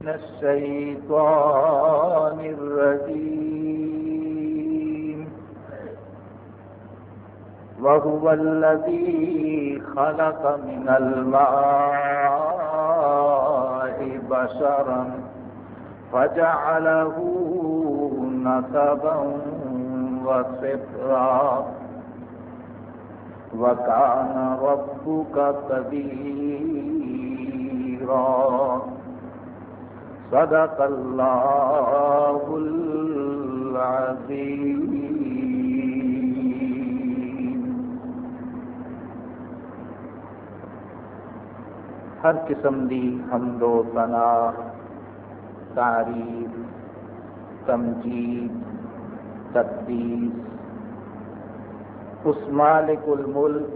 من الشيطان الرجيم وهو الذي خلق من الماء بشرا فجعله نسبا وصفرا وكان ربك قديرا صدق الله العظيم۔ ہر قسم دی حمد و ثنا، تعریف، تمجید، تقدیس۔ اس مالک الملک،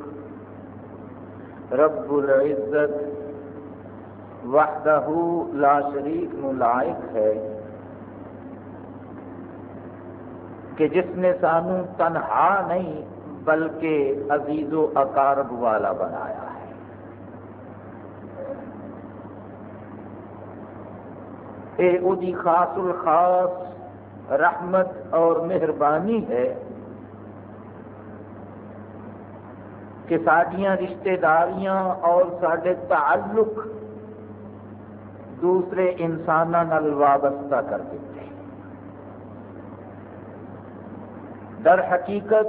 رب العزت وحدہ لا شریک نو لائق ہے کہ جس نے سانو تنہا نہیں بلکہ عزیز و اقارب والا بنایا ہے۔ اے او دی خاص الخاص رحمت اور مہربانی ہے کہ سڈیا رشتے داریاں اور سڈے تعلق دوسرے انسانوں وابستہ کر دیتے در حقیقت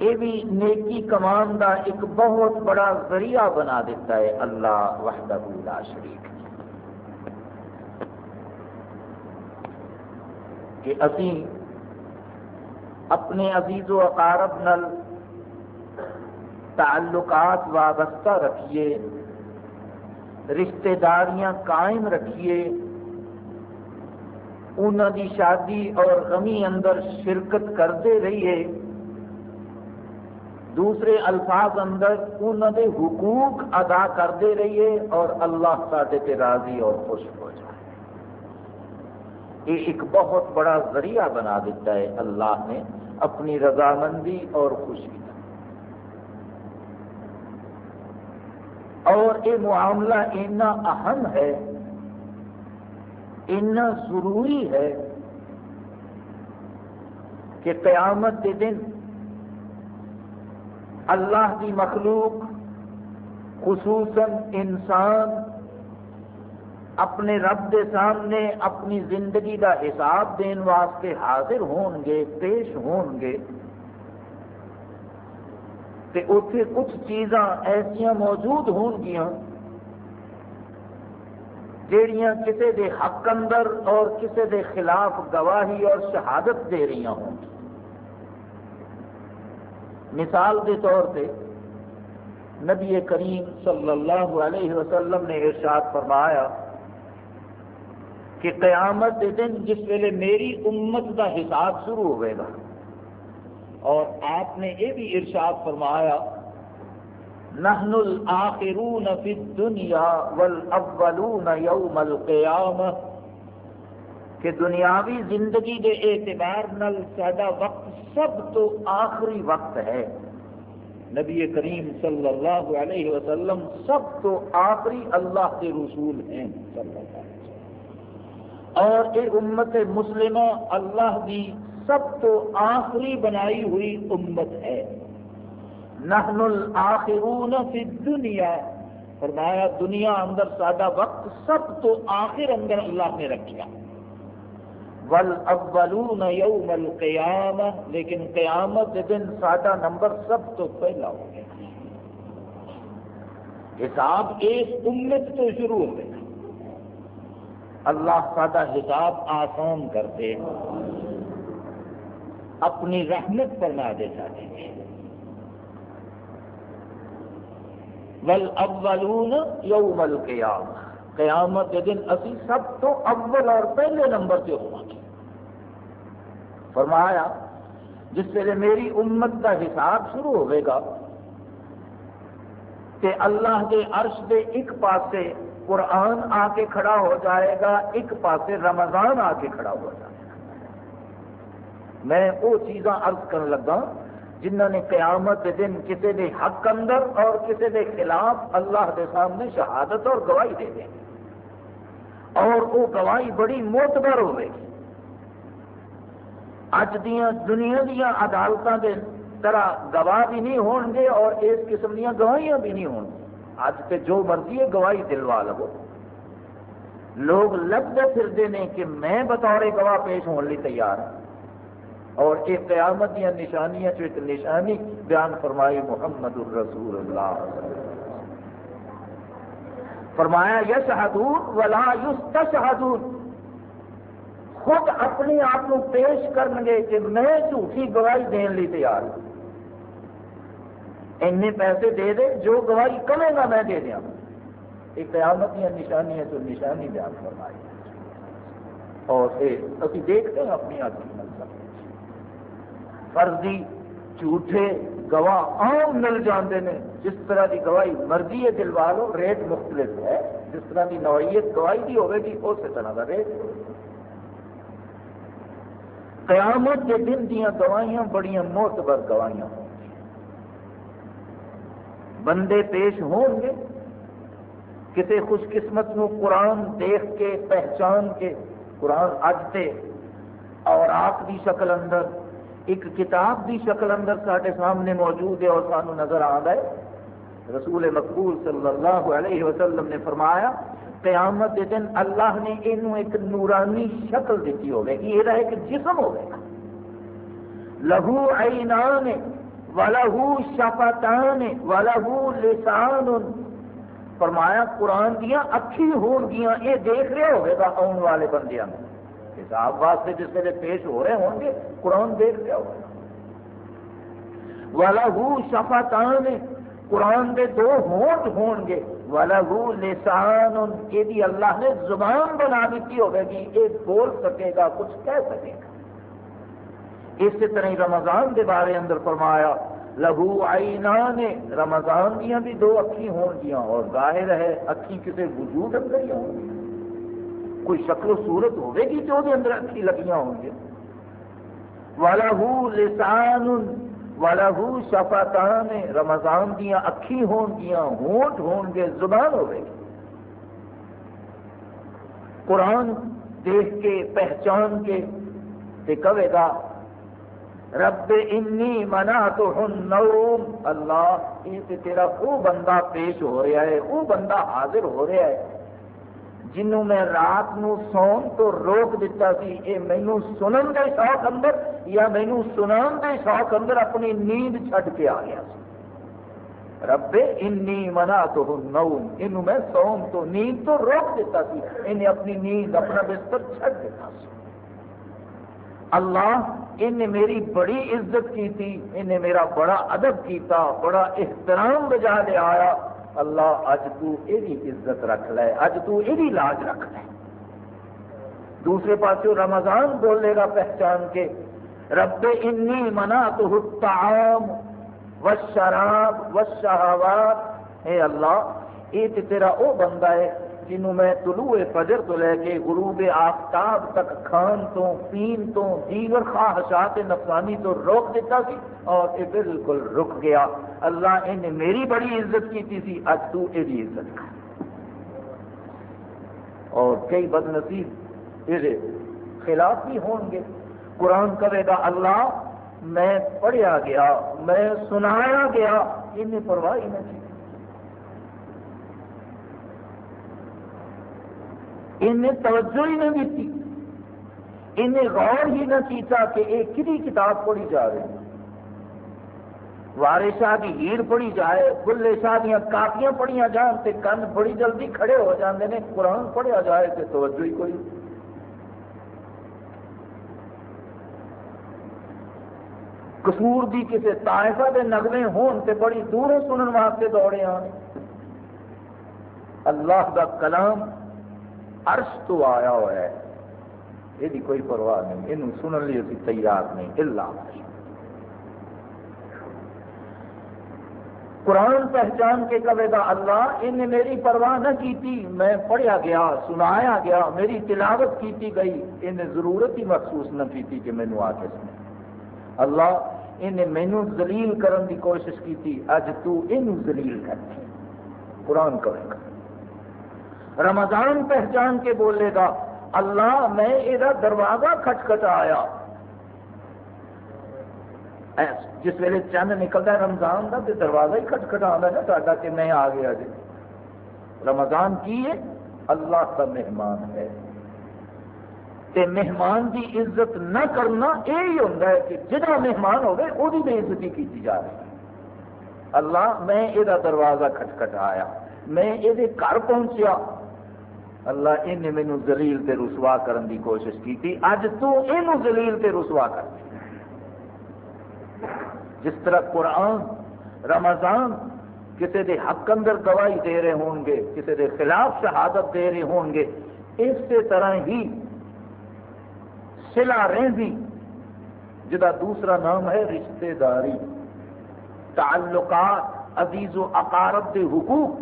یہ بھی نیکی کمان کا ایک بہت بڑا ذریعہ بنا دیتا ہے اللہ وحدہ لا شریک۔ کہ اسی اپنے عزیز و اقارب نل تعلقات وابستہ رکھیے۔ رشتے داریاں قائم رکھیے۔ انہوں دی شادی اور غمی اندر شرکت کرتے رہیے۔ دوسرے الفاظ اندر انہوں دے حقوق ادا کرتے رہیے اور اللہ سارے راضی اور خوش ہو جائے۔ یہ ایک بہت بڑا ذریعہ بنا دیتا ہے۔ اللہ نے اپنی رضامندی اور خوشی کا۔ اور یہ معاملہ اتنا اہم ہے، اتنا ضروری ہے کہ قیامت کے دن اللہ کی مخلوق، خصوصاً انسان، اپنے رب کے سامنے اپنی زندگی کا حساب دین واسطے حاضر ہون گے پیش ہون گے اتے کچھ چیزاں ایسا موجود ہون گیا جہیا کسی دے حق اندر اور کسی دے خلاف گواہی اور شہادت دے رہی ہوں مثال کے طور پہ نبی کریم صلی اللہ علیہ وسلم نے ارشاد فرمایا کہ قیامت کے دن جس ویلے میری امت کا حساب شروع ہوئے گا۔ اور آپ نے یہ بھی ارشاد فرمایا، نحن الاخرون فی الدنیا والاولون یوم القیامہ، کہ دنیاوی زندگی کے اعتبار نل سڈا وقت سب تو آخری وقت ہے۔ نبی کریم صلی اللہ علیہ وسلم سب تو آخری اللہ کے رسول ہیں۔ صلی اللہ علیہ وسلم۔ اور یہ امت مسلمہ، اللہ کی سب تو آخری بنائی ہوئی امت ہے۔ نحن الاخرون فی الدنیا۔ فرمایا، دنیا اندر سادہ وقت سب تو آخر اندر اللہ نے رکھا والاولون یوم القیامہ، لیکن قیامت دن سادہ نمبر سب تو پہلا ہو گیا۔ حساب اس امت تو شروع ہو گیا۔ اللہ سادہ حساب آسان کرتے اپنی رحمت فرما دے سکتے ہیں والاولون یوم القیامہ قیامت کے دن اسی سب تو اول اور پہلے نمبر سے ہوا۔ گے فرمایا، جس ویلے میری امت کا حساب شروع ہوئے گا کہ اللہ کے عرش دے ایک پاسے قرآن آ کے کھڑا ہو جائے گا، ایک پاسے رمضان آ کے کھڑا ہو جائے گا۔ میں وہ چیزاں عرض کرنے لگا جنہوں نے قیامت کے دن کسی کے حق اندر اور کسی کے خلاف اللہ کے سامنے شہادت اور گواہی دے دیں اور وہ گواہی بڑی موتبر ہوئے۔ گی اج دیا دنیا دیا عدالتوں کے طرح گواہ بھی نہیں ہون گے اور اس قسم دیا گواہیاں بھی نہیں ہون گی اج تے جو مرضی ہے گواہی دلوا لو۔ لوگ لگتے پھرتے ہیں کہ میں بطور گواہ پیش ہونے تیار ہوں اور یہ قیامت دیا نشانیاں ایک نشانی بیان فرمائی محمد الرسول اللہ فرمایا یش ولا یستشہدون۔ خود اپنے آپ کو پیش کرن گے کہ میں جھوٹی گواہی دین لی تیار ہوں۔ این پیسے دے دے، جو گواہی کمے گا میں دے دیا۔ یہ قیامت دیا نشانی ہے تو نشانی بیان فرمائی۔ اور ابھی دیکھتے ہیں اپنی آدمی فرضی، جھوٹے، گواہ عام مل جاتے ہیں جس طرح کی گواہی مرضی ہے دلوا لو ریٹ مختلف ہے۔ جس طرح کی نوعیت گواہی کی ہوگی گی، اسی طرح کا ریٹ قیامت کے دن دیا گواہیاں بڑی موتبر گواہیاں ہوں بندے پیش ہون گے کسی خوش قسمت نو قرآن دیکھ کے، پہچان کے، قرآن اج سے اور آپ کی شکل اندر ایک کتاب کی شکل اندر سارے سامنے موجود ہے اور سانو نظر آ ہے۔ رسول مقبول صلی اللہ علیہ وسلم نے فرمایا، قیامت کے دن اللہ نے یہ ایک نورانی شکل دیتی ہوگی یہ ایک جسم ہوگا لہو اینان ولہو شفتان ولہو لسان۔ فرمایا، قرآن دیا اکھی ہون گیا یہ دیکھ رہے ہوئے گا آن والے بندیاں میں حساب واسطے جس ویلے پیش ہو رہے ہوں گے، قرآن دیکھ رہا ہوگا۔ ولہو شفتان، قرآن دے دو ہونٹ ہون گے۔ ولہو لسان، یہ بھی اللہ نے زبان بنا دیتی ہوگی یہ بول سکے گا، کچھ کہہ سکے گا۔ اسی طرح رمضان کے بارے اندر فرمایا لہو آئینا نے رمضان دیا بھی دو اکھی ہون گیا اور ظاہر ہے اکھی کسی وجود اندر ہی ہوں گی کوئی شکل و صورت ہوے گی تو اندر اکھی لگیاں ہوں گے والہ لسان والہ شفتان، رمضان دیا اکھی ہون گیا، ہونٹ ہون گے، زبان ہوے گی۔ قرآن دیکھ کے، پہچان کے تے کہے گا، رب انی منا تو النوم اللہ، یہ تیرا وہ بندہ پیش ہو رہا ہے، وہ بندہ حاضر ہو رہا ہے۔ جنوں میں رات نو سون تو روک دیتا سی، اے مینو سنن دے شوق اندر یا مینو سنان دے شوق اندر اپنی نیند چھڈ کے آ گیا سی۔ رب انی منا تو النوم، انہوں میں سون تو نیند تو روک دیتا سی، انہیں اپنی نیند اپنا بستر چھڈ دیتا سی۔ اللہ، انہیں میری بڑی عزت کی تھی انہیں میرا بڑا ادب کیتا، بڑا احترام بجا دے آیا۔ اللہ اج تو یہ عزت رکھ لے، اج تو یہ لاج رکھ لے۔ دوسرے پاس رمضان بولے گا پہچان کے، رب انی منا تو الطعام والشراب والشہوات۔ اے اللہ، یہ تیرا او بندہ ہے جنہوں میں طلوع فجر تو لے کے غروب آفتاب تک کھان تو، پین تو دیگر خواہشات نفسانی تو روک دیتا سی اور یہ بالکل رک گیا۔ اللہ ان میری بڑی عزت کی سی اج تو یہ عزت کر اور کئی بد نصیب یہ خلاف بھی ہون گے۔ قرآن کرے گا، اللہ میں پڑھیا گیا، میں سنایا گیا، انہیں پرواہ نہیں انہیں توجہ ہی نہیں دیتی۔ انہیں غور ہی نہ کیتا کہ یہ کدی کتاب پڑھی جا رہی وارے شاہ کی ہیر پڑھی جائے، بلے شاہ دیا کافیاں پڑھیا جان تے کن بڑی جلدی کھڑے ہو جاندے نے، قرآن پڑھیا جائے تے توجہ ہی کوئی۔ قصور دی کسی طائفہ دے نغمے ہون تے بڑی دوروں سنن واسطے دوڑے آنے اللہ دا کلام عرش تو آیا ہوا ہے۔ یہ کوئی پرواہ نہیں۔ یہ سننے لیے ابھی تیار نہیں۔ اللہ قرآن پہچان کے کہے گا، اللہ، ان نے میری پرواہ نہ کیتی میں پڑھیا گیا، سنایا گیا، میری تلاوت کی گئی۔ ان نے ضرورت ہی محسوس نہ کیتی کہ مینو آ کے سنے۔ اللہ، ان نے مینو زلیل کرن کی کوشش کیتی اج تو یہ زلیل کر قرآن کرے گا۔ رمضان پہچان کے بولے گا، اللہ میں یہ دروازہ کھٹکھٹایا جس ویلے چند نکلتا ہے رمضان کا تو دروازہ ہی کھٹکھٹا ہے نا ساڈا کہ میں آ گیا جی۔ رمضان کی ہے؟ اللہ کا مہمان ہے۔ تے مہمان کی عزت نہ کرنا، یہی ہوتا ہے کہ جہاں مہمان ہوگی وہی بے عزتی کی جا رہی ہے۔ اللہ میں یہ دروازہ کھٹکھٹایا میں یہ گھر پہنچیا۔ اللہ ان مینو زلیل تے رسوا کرن دی کوشش کی تھی اج تو یہ زلیل تے رسوا کر۔ جس طرح قرآن، رمضان کسی دے حق اندر گواہی دے رہے ہون گے کسی دے خلاف شہادت دے رہے ہون گے اس طرح ہی سلا رہی جدا دوسرا نام ہے رشتہ داری۔ تعلقات، عزیز و اقارب کے حقوق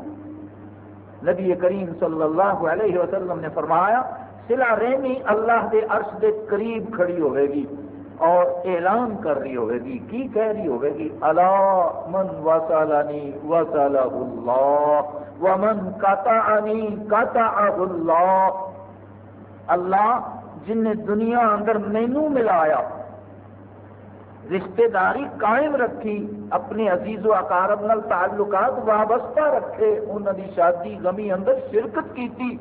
نبی کریم صلی اللہ علیہ وسلم نے فرمایا، سلا رحمی اللہ کے عرش کے قریب کھڑی ہوئے گی اور اعلان کر رہی ہوئے گی، کی کہہ رہی ہوئے گی؟ اللہ من وسالانی وسالہ اللہ، ومن قطعنی قطعہ اللہ۔ اللہ جن نے دنیا اندر مینو ملایا رشتہ داری قائم رکھی، اپنے عزیز و اقارب نال تعلقات وابستہ رکھے انہوں دی شادی غمی اندر شرکت کی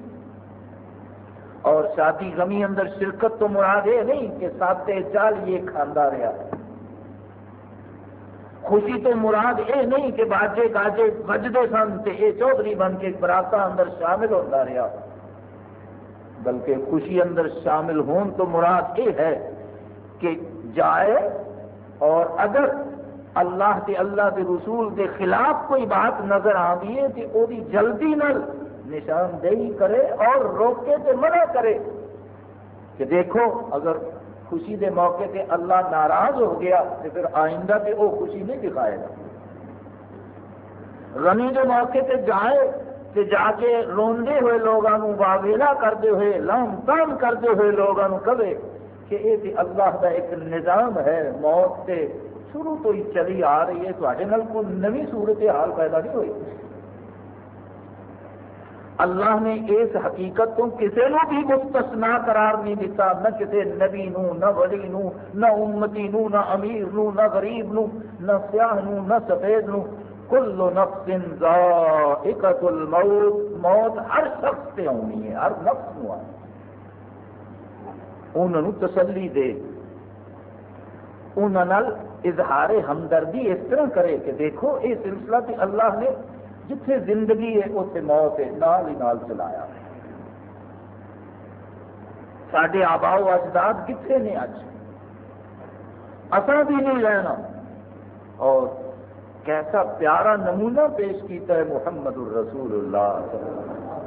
اور شادی غمی اندر شرکت تو مراد یہ نہیں کہ ساتے چال یہ کھانا رہا۔ خوشی تو مراد یہ نہیں کہ باجے گاجے بجتے سن تو یہ چودھری بن کے براتا اندر شامل ہوتا رہا۔ بلکہ خوشی اندر شامل ہون تو مراد یہ ہے کہ جائے اور اگر اللہ کے اللہ کے رسول کے خلاف کوئی بات نظر آتی ہے کہ وہ جلدی نل نشاندہی کرے اور روکے تو منع کرے، کہ دیکھو اگر خوشی دے موقع تے اللہ ناراض ہو گیا تو پھر آئندہ تے وہ خوشی نہیں دکھائے گا۔ غنی کے موقع تے جائے تے جا کے روندے ہوئے لوگوں واویلا کرتے ہوئے لام تام کرتے ہوئے لوگوں کہے کہ یہ اللہ کا ایک نظام ہے، موت سے شروع تو ہی چلی آ رہی ہے تے کوئی نوی صورت حال پیدا نہیں ہوئی۔ اللہ نے اس حقیقت کو کسی نے بھی مستثنا قرار نہیں دیتا نہ کسی نبی نو نہ ولی نو نہ امتی نو نہ امیر نو نہ غریب نو نہ سیاہ نو نہ سفید نو کل نفس ذائقت الموت، موت ہر شخص سے آنی ہے، ہر نفس نو آنی انہوں تسلی دے۔ انہوں اظہار ہمدردی اس طرح کرے کہ دیکھو، یہ سلسلہ تے اللہ نے جتھے زندگی ہے اتنے موت ہے، نال ہی نال چلایا۔ سڈے آبا و اجداد کتنے نے اج؟ اصل بھی نہیں رہنا۔ اور کیسا پیارا نمونہ پیش کیتا ہے محمد الرسول اللہ صلی اللہ علیہ وسلم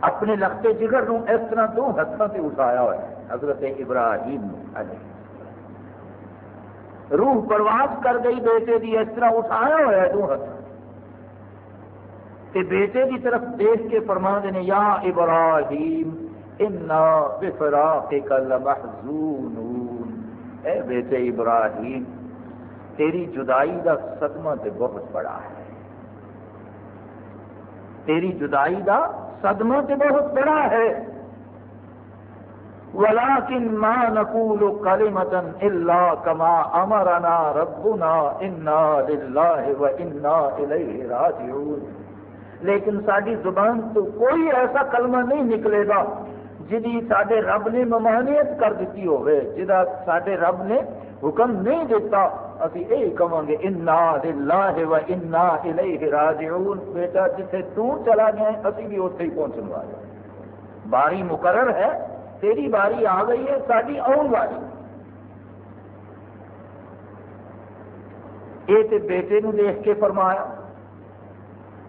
اپنے لگتے جگر نو اس طرح دو ہاتھوں سے اٹھایا ہوا ہے حضرت ابراہیم روح پرواز کر گئی بیٹے دی، اس طرح اٹھایا ہوا ہے دو ہاتھ بیٹے کی طرف دیکھ کے فرما دینے یا ابراہیم، انا بفراقک لمحزونون۔ اے بیٹے ابراہیم، تیری جدائی کا صدمہ تے بہت بڑا ہے۔ تیری جدائی کا صدمہ تو بہت بڑا ہے۔ ولكن ما نقول كلمة إلا كما أمرنا ربنا إنا لله وإنا إليه راجعون۔ لیکن ساری زبان تو کوئی ایسا کلمہ نہیں نکلے گا۔ جی سارے رب نے ممانعت کر دیتی ہوئے جدا سارے رب نے حکم نہیں دیتا ابھی یہی کہوں گے، انا للہ و انا الیہ راجعون بیٹا، جتھے تو چلا گیا ابھی بھی اتنے ہی پہنچنے والے باری مقرر ہے، تیری باری آ گئی ہے ساری آن والی۔ یہ تے بیٹے نو دیکھ کے فرمایا،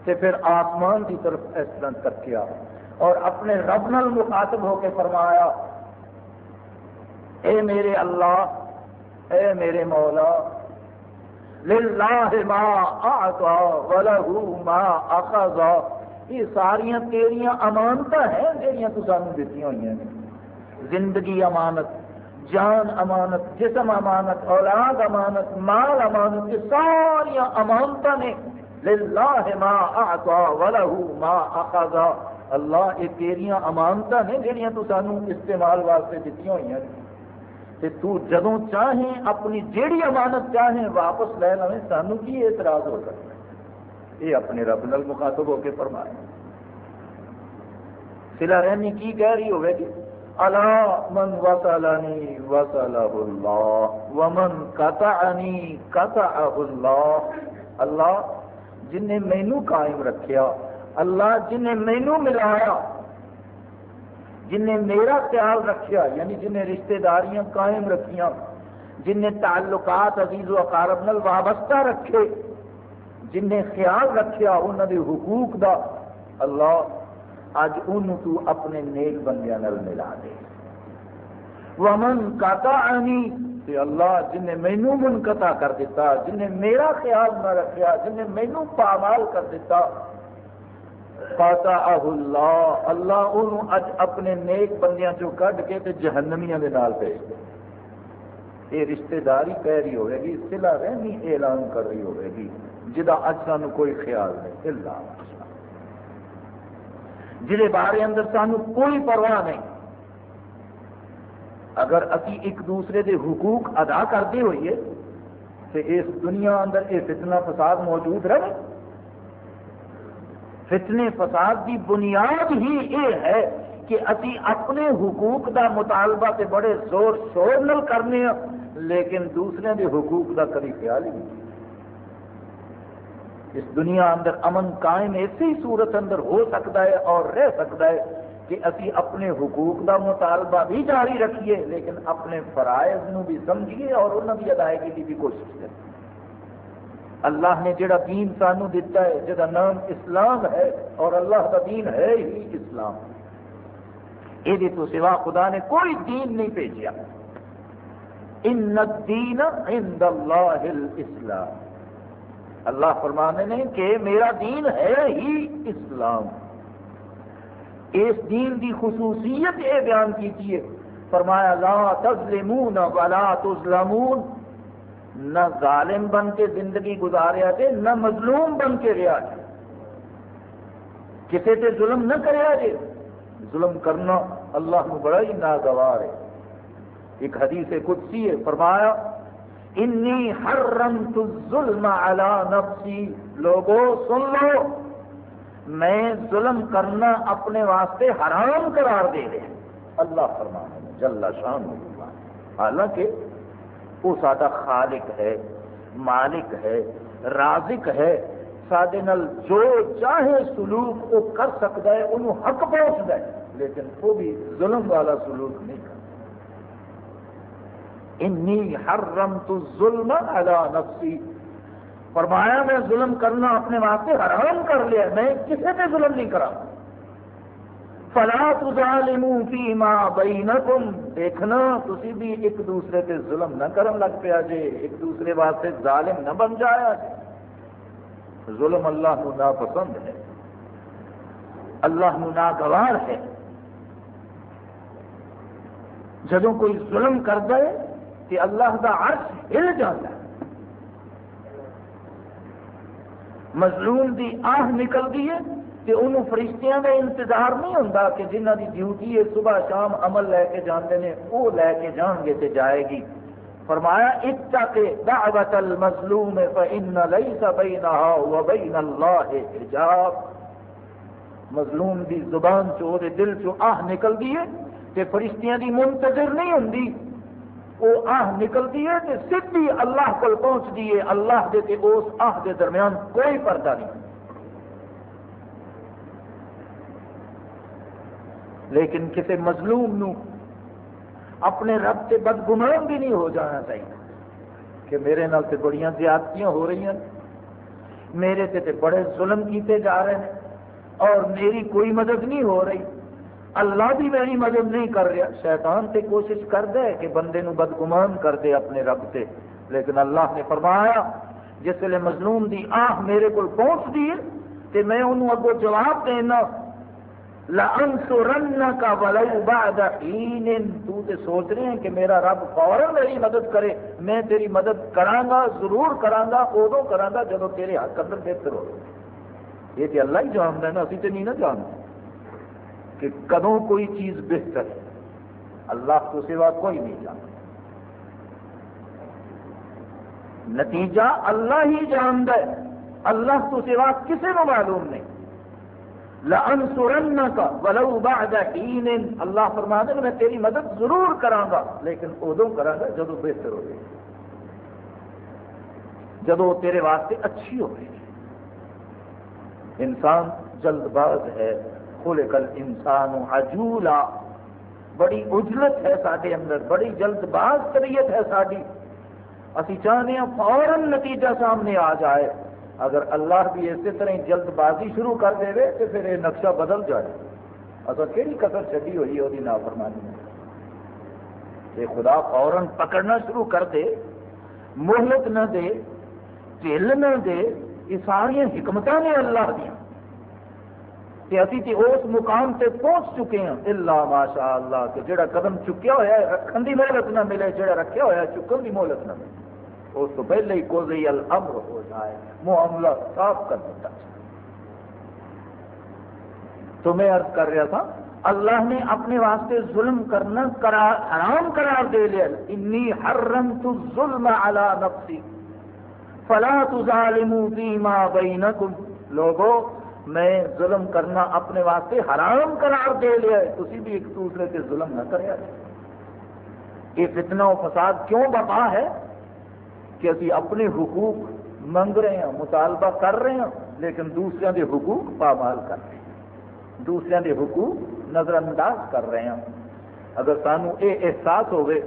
تے پھر آسمان کی طرف اس طرح تکیا اور اپنے رب نال مخاطب ہو کے فرمایا، اے میرے اللہ، اے میرے مولا، للہ ما آتا ولہو ما اخذا۔ یہ ساریاں تیریاں امانت ہیں جہاں تو سانو دیتی ہوئی ہیں۔ زندگی امانت، جان امانت، جسم امانت، اولاد امانت، مال امانت، یہ ساریا امانت نے۔ للہ ما اعطا ولہ ما اخذا۔ اللہ، یہ تیریاں امانت نے جہاں تو سانو استعمال واسطے دیتی ہوئی ہیں تے تو جدوں چاہیں، اپنی جیڑی امانت چاہیں، واپس لے لیں سانو کی اعتراض ہو سکتا ہے؟ یہ اپنے رب نل مخاطب ہو کے فرمائے۔ سلا رحمی کی کہہ رہی ہوگی کہ اللہ من وصلنی وصلہ اللہ، ومن قطعنی قطعہ اللہ۔ اللہ، جن نے مینو قائم رکھیا اللہ جن مینو ملایا جن نے میرا خیال رکھیا یعنی جن رشتہ داریاں قائم رکھیاں جن نے تعلقات عزیز و اقارب نل وابستہ رکھے جن خیال رکھیا انہوں نے حقوق دا، اللہ اج ان تو اپنے نیک بندیاں نل ملا دے۔ ومن کاتا تے اللہ جن نے مینو منقطع کر دیتا جن نے میرا خیال نہ رکھیا جن مینو پامال کر دیتا پاتا اللہ اللہ انہوں اج اپنے نیک بندیاں چو کڈ کے تے جہنمیاں دے نال بھیج دے یہ رشتہ داری کہہ رہی ہوئے گی سلا رحمی اعلان کر رہی ہوئے گی جدا اج سانو کوئی خیال نہیں۔ اللہ۔ جہے بارے اندر سانو کوئی پرواہ نہیں۔ اگر اسی ایک دوسرے دے حقوق ادا کرتے ہوئیے تو اس دنیا اندر یہ فتنہ فساد موجود رہے۔ فتنے فساد کی بنیاد ہی یہ ہے کہ اسی اپنے حقوق دا مطالبہ تے بڑے زور شور نل کرنے ہیں، لیکن دوسرے دے حقوق دا کبھی خیال ہی نہیں۔ اس دنیا اندر امن قائم اسی صورت اندر ہو سکتا ہے اور رہ سکتا ہے کہ اسی اپنے حقوق دا مطالبہ بھی جاری رکھیے، لیکن اپنے فرائض نو بھی سمجھیے اور انہوں کی ادائیگی کی بھی کوشش کریں۔ اللہ نے جڑا دین سانو دیتا ہے جہاں نام اسلام ہے، اور اللہ کا دین ہے ہی اسلام۔ یہ تو سوا خدا نے کوئی دین نہیں بھیجا ان الدین عند اللہ الاسلام۔ اللہ فرمانے نے کہ میرا دین ہے ہی اسلام۔ اس دین دی خصوصیت یہ بیان کی ہے۔ فرمایا، لا تظلمون ولا تظلمون۔ نہ ظالم بن کے زندگی گزاریا جے نہ مظلوم بن کے رہا جے کسی تے ظلم نہ کریا جے ظلم کرنا اللہ کو بڑا ہی ناگوار ہے۔ ایک حدیث قدسی ہے، فرمایا، انی حرمت الظلم علی نفسی۔ لوگوں، سن لو، میں ظلم کرنا اپنے واسطے حرام قرار دے دے اللہ فرمانا جل شان حالانکہ وہ سارا خالق ہے، مالک ہے، رازق ہے۔ سڈے جو چاہے سلوک وہ کر سکتا ہے، انہوں حق پہنچتا ہے، لیکن وہ بھی ظلم والا سلوک نہیں کرتا۔ انی حرمت الظلم علی نفسی۔ فرمایا میں ظلم کرنا اپنے واسطے حرام کر لیا میں کسی پہ ظلم نہیں کرا۔ فلا تظالموا فيما بينكم، دیکھنا تسی بھی ایک دوسرے پہ ظلم نہ کرن لگ پیا جے، ایک دوسرے واسطے ظالم نہ بن جایا جے۔ ظلم اللہ کو ناپسند ہے۔ اللہ کو ناگوار ہے۔ جدوں کوئی ظلم کر دے کہ اللہ کا عرش ہل جاتا ہے۔ مظلوم دی آہ نکلتی ہے۔ کہ انہوں فرشتیاں کا انتظار نہیں ہوتا کہ جنہ دی ڈیوٹی ہے، صبح شام عمل لے کے جانے نے، وہ لے کے جان گے تے جائے گی۔ فرمایا، اتق دعوت المظلوم فإن ليس بينها وبين الله حجاب۔ مظلوم دی زبان چو دے دل چو آہ نکل دی ہے کہ فرشتیاں دی منتظر نہیں ہوندی۔ وہ آہ نکلتی ہے کہ سیدھی اللہ کو پہنچتی ہے۔ اللہ دے تے اس آہ دے درمیان کوئی پردہ نہیں۔ لیکن کسی مظلوم نو اپنے رب سے بدگمان بھی نہیں ہو جانا چاہیے کہ میرے نال تے بڑیاں زیادتیاں ہو رہی ہیں، میرے تے تے بڑے ظلم کیتے جا رہے ہیں اور میری کوئی مدد نہیں ہو رہی۔ اللہ بھی میری مدد نہیں کر رہا۔ شیطان سے کوشش کر دے کہ بندے نو بدگمان کر دے اپنے رب سے لیکن اللہ نے فرمایا، جس ویلے مظلوم دی آہ میرے کو پہنچ دی تو میں انہوں اگو جواب دینا کا ولو بعد حین تو تے سوچ رہے ہیں کہ میرا رب فوراً میری مدد کرے۔ میں تیری مدد کرانگا ضرور کرانگا ادو کرانگا جب تیرے حق اندر بہتر ہو یہ تو اللہ ہی جانتا ہے نا ابھی تو نہیں نا جانتے۔ کہ کدوں کوئی چیز بہتر ہے۔ اللہ تو سوا کوئی نہیں جانتا۔ نتیجہ اللہ ہی جانتا ہے۔ اللہ تو سوا کسی کو معلوم نہیں۔ لَأَنْصُرَنَّكَ وَلَوْ بَعْدَ حِينٍ۔ اللہ فرما دے میں تیری مدد ضرور کرانگا لیکن ادو کرانگا جدو بہتر ہو جائے جدو تیرے واسطے اچھی ہو انسان جلد باز ہے۔ خلق الانسان عجولا۔ بڑی اجلت ہے سارے اندر، بڑی جلد باز طبیعت ہے ساری اسی چاہتے ہیں فوراً نتیجہ سامنے آ جائے۔ اگر اللہ بھی اسی طرح جلد بازی شروع کر دے تو پھر یہ نقشہ بدل جائے۔ اگر کہڑی قدر چڑی ہوئی وہ نافرمانی میں۔ یہ خدا فوراً پکڑنا شروع کر دے، مہلت نہ دے ٹھل نہ دے، یہ ساری حکمت نے اللہ دیا۔ کہ ابھی تو اس مقام سے پہنچ چکے ہیں۔ اللہ ماشاء اللہ، کہ جڑا قدم چکیا ہوا ہے رکھن کی مہلت نہ ملے، جڑا رکھا ہوا ہے، چکن کی مہلت نہ ملے۔ اس تو پہلے ہی کوئی الامر ہو جائے، معاملہ صاف کر دیتا۔ تو میں عرض کر رہا تھا، اللہ نے اپنے واسطے ظلم کرنا، قرار، حرام قرار دے لیا۔ انی حرمت الظلم علی نفسی۔ فلا تظالموا فيما بينكم لوگو، میں ظلم کرنا اپنے واسطے حرام قرار دے لیا ہے۔ تسی بھی ایک دوسرے سے ظلم نہ کریا یہ فتنہ و فساد کیوں بپا ہے؟ کہ ابھی اپنے حقوق منگ رہے ہیں، مطالبہ کر رہے ہیں، لیکن دوسرے کے حقوق پامال کر رہے ہیں۔ دوسرے کے حقوق نظر انداز کر رہے ہیں۔ اگر سانو یہ احساس ہوئے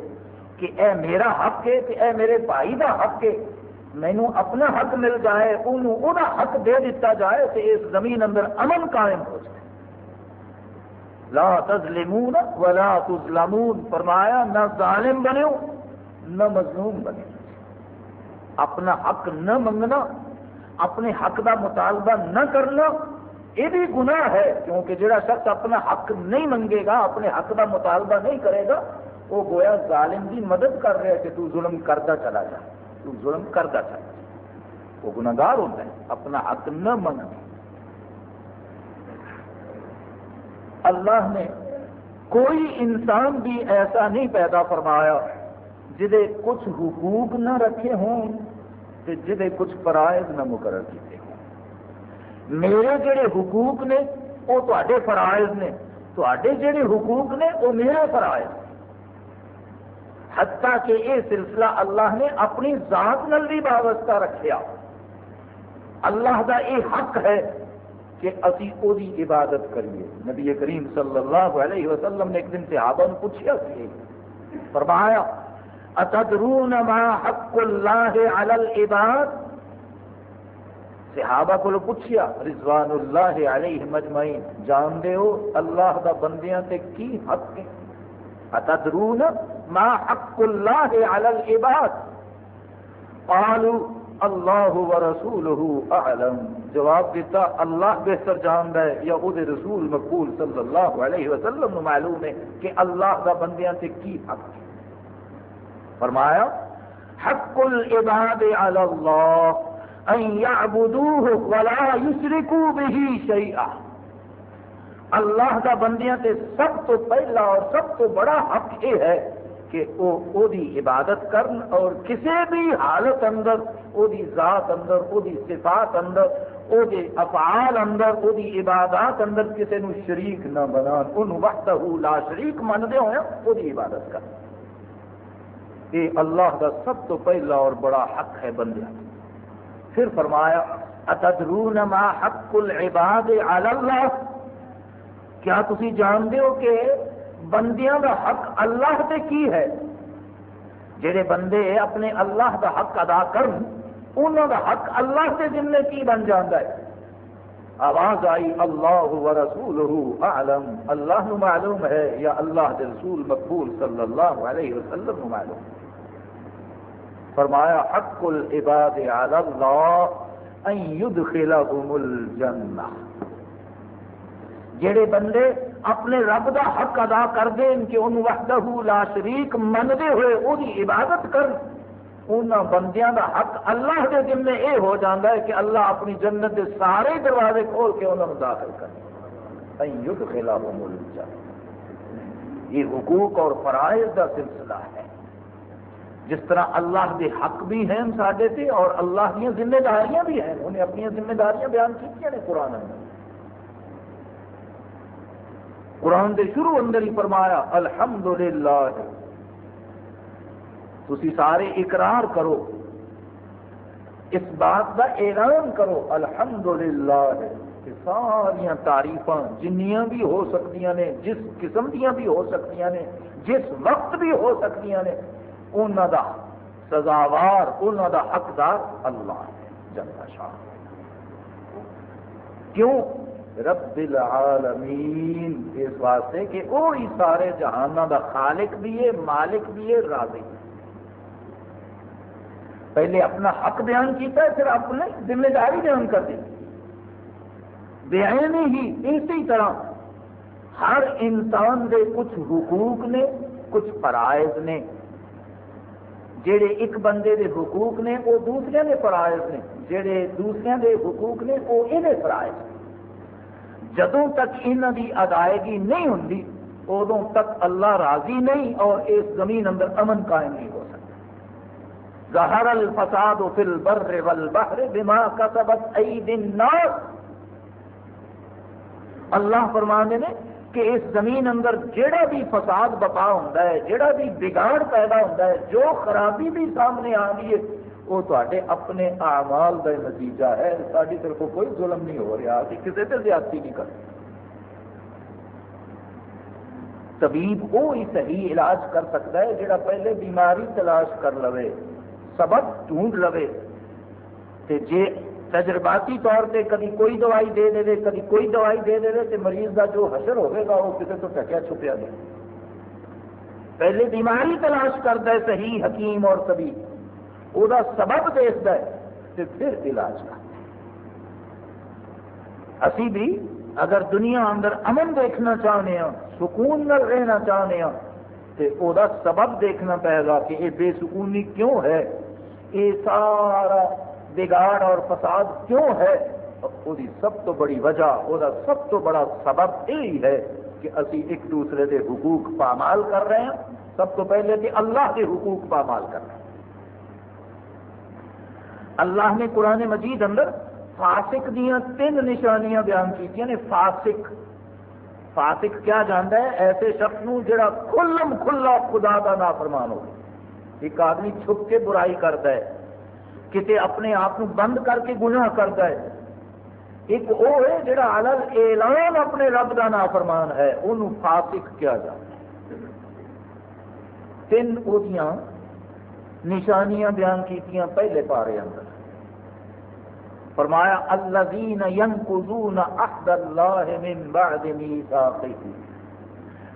کہ اے میرا حق ہے کہ اے میرے بھائی کا حق ہے مینو اپنا حق مل جائے انہوں حق دے دیتا جائے تو اس زمین اندر امن قائم ہو جائے۔ لا تظلمون ولا تظلمون، فرمایا نہ ظالم بنو نہ مظلوم بنے اپنا حق نہ منگنا، اپنے حق کا مطالبہ نہ کرنا، یہ بھی گناہ ہے، کیونکہ جڑا شخص اپنا حق نہیں منگے گا، اپنے حق کا مطالبہ نہیں کرے گا، وہ گویا ظالم کی مدد کر رہا ہے کہ تو ظلم کرتا چلا جا، تو ظلم کرتا چلا جا۔ وہ گناگار ہوتا ہے، اپنا حق نہ منگ اللہ نے کوئی انسان بھی ایسا نہیں پیدا فرمایا جہے کچھ حقوق نہ رکھے ہوں۔ جہے کچھ فرائض نہ مقرر کیتے ہوں۔ میرے جڑے حقوق نے، وہ تے فرائض نے۔ تے جڑے حقوق نے، وہ میرے فرائض حتیٰ کہ یہ سلسلہ اللہ نے اپنی ذات نل بھی وابستہ رکھا اللہ کا یہ حق ہے کہ اسی او دی عبادت کریے۔ نبی کریم صلی اللہ علیہ وسلم نے ایک دن صحابہ نے پوچھا سی، فرمایا اتدرون ما حق اللہ علی العباد؟ صحابہ کو پوچھیا، رضوان اللہ علیہ مجمعین جان دے ہو اللہ دا بندیاں تے کی حق ہے اتدرون ما حق اللہ علی العباد؟ قالوا اللہ و رسولہ اعلم۔ جواب دیتا، اللہ بہتر جان ہے یا او رسول مقبول صلی اللہ علیہ وسلم معلوم ہے کہ اللہ دا بندیاں تے کی حق ہے فرمایا حق العباد علی اللہ ان یعبدوه ولا یشرکو به شیئا. اللہ کا بندیاں تے سب تو پہلا اور سب تو بڑا حق یہ ہے کہ وہ او دی عبادت کرن اور کسی بھی حالت اندر او دی ذات اندر او دی صفات اندر او دے افعال اندر او دی عبادات اندر کسی نو شریک نہ بنان ان وقت لا شریک من دے ہوئے او دی عبادت کرن۔ یہ اللہ کا سب تو پہلا اور بڑا حق ہے بندے پھر فرمایا، اتدرون ما حق العباد علی اللہ؟ کیا تسی جانتے ہو کہ بندیاں کا حق اللہ تے کی ہے؟ جڑے بندے اپنے اللہ کا حق ادا کرن انہوں کا حق اللہ سے ذمے کی بن جاتا ہے۔ آواز آئی، اللہ و رسول اعلم۔ اللہ معلوم ہے یا اللہ کے رسول مقبول صلی اللہ علیہ وسلم معلوم۔ ہے فرمایا، حق العباد علی اللہ ان یدخلہم الجنہ۔ جڑے بندے اپنے رب دا حق ادا کر دیں کہ انہوں وحدہ لا شریک منتے ہوئے وہ عبادت کر ان بندیاں دا حق اللہ دے دل میں یہ ہو جاتا ہے کہ اللہ اپنی جنت دے سارے دروازے کھول کے انہوں داخل کر یدھ خلاف ملک یہ حقوق اور فرائض کا سلسلہ ہے۔ جس طرح اللہ کے حق بھی ہیں سارے سے اور اللہ کی ذمہ داریاں بھی ہیں انہیں اپنی ذمہ داریاں بیان کی نے قرآن اندر قرآن دے شروع اندر ہی فرمایا، الحمدللہ۔ تھی سارے اقرار کرو، اس بات کا اعلان کرو، الحمدللہ۔ کہ ساریا تعریف جنیاں بھی ہو سکتی نے، جس قسم دیا بھی ہو سکتی نے، جس وقت بھی ہو سکتی نے انہوں دا سزاوار انہوں دا حقدار اللہ ہے جنتا شاہ۔ کیوں؟ رب العالمین، اس واسطے کہ وہی سارے جہانوں دا خالق بھی ہے، مالک بھی ہے راضی پہلے اپنا حق بیان کیتا ہے، پھر اپنے ذمہ داری بیان کر دی۔ بیان ہی اسی طرح ہر انسان دے کچھ حقوق نے، کچھ فرائض نے جڑے ایک بندے دے حقوق نے وہ دوسرے دے فرائض نے۔ جڑے دوسرے دے حقوق نے وہ یہ فرائض۔ نے جدوں تک انہوں دی ادائیگی نہیں ہوں ادوں تک اللہ راضی نہیں اور اس زمین اندر امن قائم نہیں ہو سکتا۔ ظہر الفساد فی البر والبحر بما کسبت اید الناس۔ اللہ فرمانے نے کہ اس زمین اندر جڑا بھی فساد بپا ہوتا ہے جڑا بھی بگاڑ پیدا ہوتا ہے، جو خرابی بھی سامنے آ رہی ہے، وہ تے اپنے اعمال کا نتیجہ ہے۔ ساری طرف کوئی ظلم نہیں ہو رہا کہ کسی پہ زیادتی نہیں کرتے طبیب وہ ہی صحیح علاج کر سکتا ہے جڑا پہلے بیماری تلاش کر لو سبب ڈھونڈ لو جے تجرباتی طور پہ کبھی کوئی دوائی دے دے کبھی کوئی دوائی دے دے تو مریض کا جو حشر ہوئے گا، وہ کسی تو ٹکیا چھپیا نہیں۔ پہلے بیماری تلاش کرتا ہے، صحیح حکیم اور طبیب۔ وہ سبب دیکھتا ہے تو پھر علاج کرتا اسی بھی اگر دنیا اندر امن دیکھنا چاہتے ہیں سکون نہ رہنا چاہتے ہاں، ہیں تو وہ سبب دیکھنا پائے گا کہ یہ بے سکونی کیوں ہے؟ یہ سارا بگاڑ اور فساد کیوں ہے؟ وہ سب تو بڑی وجہ وہ سب تو بڑا سبب یہی ہے کہ اسی ایک دوسرے کے حقوق پامال کر رہے ہیں۔ سب تو پہلے کہ اللہ کے حقوق پامال کر رہے ہیں۔ اللہ نے قرآن مجید اندر فاسق دیا تین نشانیاں بیان کی نے یعنی فاسق۔ فاسق کیا جانتا ہے؟ ایسے شخص نو جڑا کھلم کھلا خدا کا نافرمان ہو۔ ایک آدمی چھپ کے برائی کرتا ہے۔ کسی اپنے آپ بند کر کے گناہ کرتا ہے ایک وہ ہے جڑا الگ اعلان اپنے رب کا نافرمان ہے انہوں فاسق کیا جاتا تین وہ نشانیاں بیان کی پہلے پارے اندر۔ فرمایا، الذین ينقضون عهد الله من بعد ميثاقه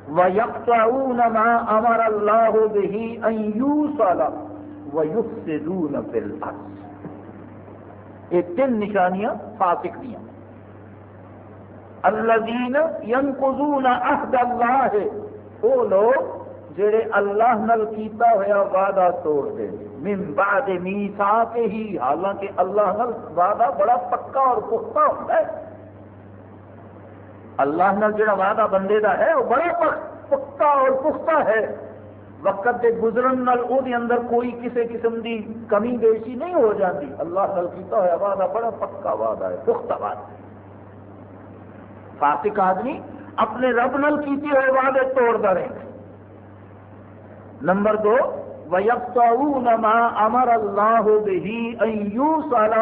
ويقطعون ما امر الله به ان يوصل۔ ويفسدون في الارض یہ تین نشانیاں فاسق دیا الذین ينقضون عهد الله۔ وہ لوگ جڑے اللہ نل کیتا ہوا وعدہ توڑ دے۔ من بعد میثاق ہی حالانکہ اللہ نل وعدہ بڑا پکا اور پختہ ہوتا ہے۔ اللہ نل جڑا وعدہ بندے دا ہے، وہ بڑا پکا اور پختہ ہے۔ وقت کے گزرن نال او دے اندر کوئی کسی قسم دی کمی بیشی نہیں ہو جاتی۔ اللہ نل کیتا ہوا وعدہ بڑا پکا وعدہ ہے، پختہ وعدہ ہے۔ فاسق آدمی اپنے رب نل کیتے ہوئے وعدے توڑتا رہے۔ نمبر دو، وَيَقْطَعُونَ مَا أَمَرَ اللَّهُ بِهِ أَن يُوصَلَ۔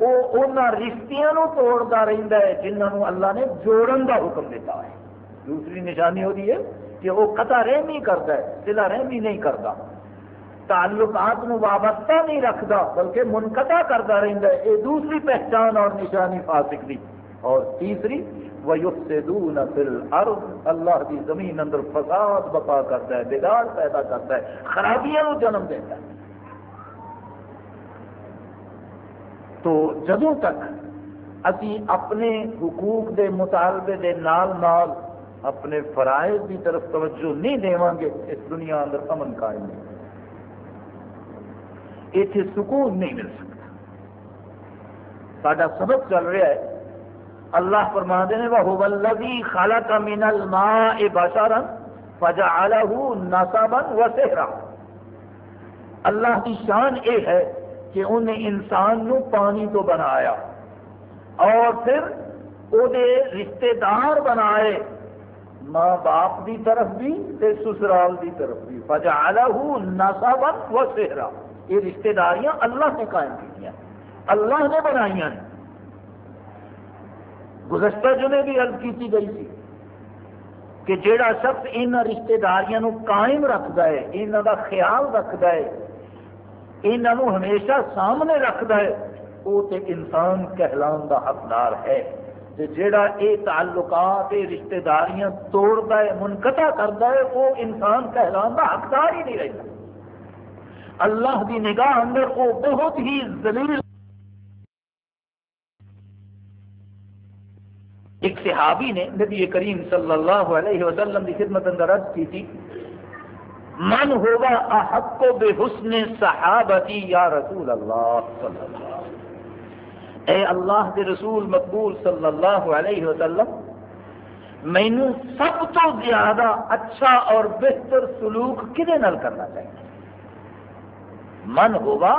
وہ ان رشتیاں توڑتا رہتا ہے جنہوں اللہ نے جوڑن کا حکم دیتا ہے۔ دوسری نشانی ہوتی ہے کہ وہ قطع رحمی کرتا ہے سلا رحمی نہیں کرتا۔ تعلقات نو وابستہ نہیں رکھتا، بلکہ منقطع کرتا رہتا ہے۔ یہ دوسری پہچان اور نشانی فاسق دی۔ اور تیسری، وَيُفْسِدُونَ فِي الْأَرْضِ۔ اللہ کی زمین اندر فساد بپا کرتا ہے، بگاڑ پیدا کرتا ہے، خرابیاں جنم دیتا ہے۔ تو جدوں تک اسی اپنے حقوق دے مطالبے دے نال نال اپنے فرائض کی طرف توجہ نہیں دے گے، اس دنیا اندر امن قائم نہیں۔ اتنے سکون نہیں مل سکتا۔ سڈا سبق چل رہا ہے۔ اللہ فرما نے وہ ولدی خالہ کا مینل ماں اے باشارن فجا اللہ کی شان یہ ہے کہ انہیں انسان نو پانی تو بنایا اور پھر وہ رشتے دار بنائے۔ ماں باپ دی طرف بھی تے سسرال دی طرف بھی۔ فجا ناسابن و سہرا یہ رشتے داریاں اللہ نے قائم کی اللہ نے بنائی ہیں۔ گزشتہ جمعے بھی عرض کی گئی تھی کہ جیڑا شخص ان رشتے داریاں قائم رکھتا ہے یہاں کا خیال رکھتا ہے یہاں ہمیشہ سامنے رکھتا ہے وہ تے انسان کہلان کا حقدار ہے۔ تے جیڑا یہ تعلقات یہ رشتے داریاں توڑتا ہے، منقطع کرتا ہے، وہ انسان کہلان کا حقدار ہی نہیں رہتا۔ اللہ کی نگاہ اندر وہ بہت ہی زلیل ایک صحابی نے نبی کریم صلی اللہ علیہ وسلم کی خدمت اندر عرض کی تھی، من ہوگا احق کو بے حسن صحابتی یا رسول اللہ صلی اللہ؟ اے اللہ کے رسول مقبول صلی اللہ علیہ وسلم مینو سب تو زیادہ اچھا اور بہتر سلوک کدے نال کرنا چاہیے؟ من ہوگا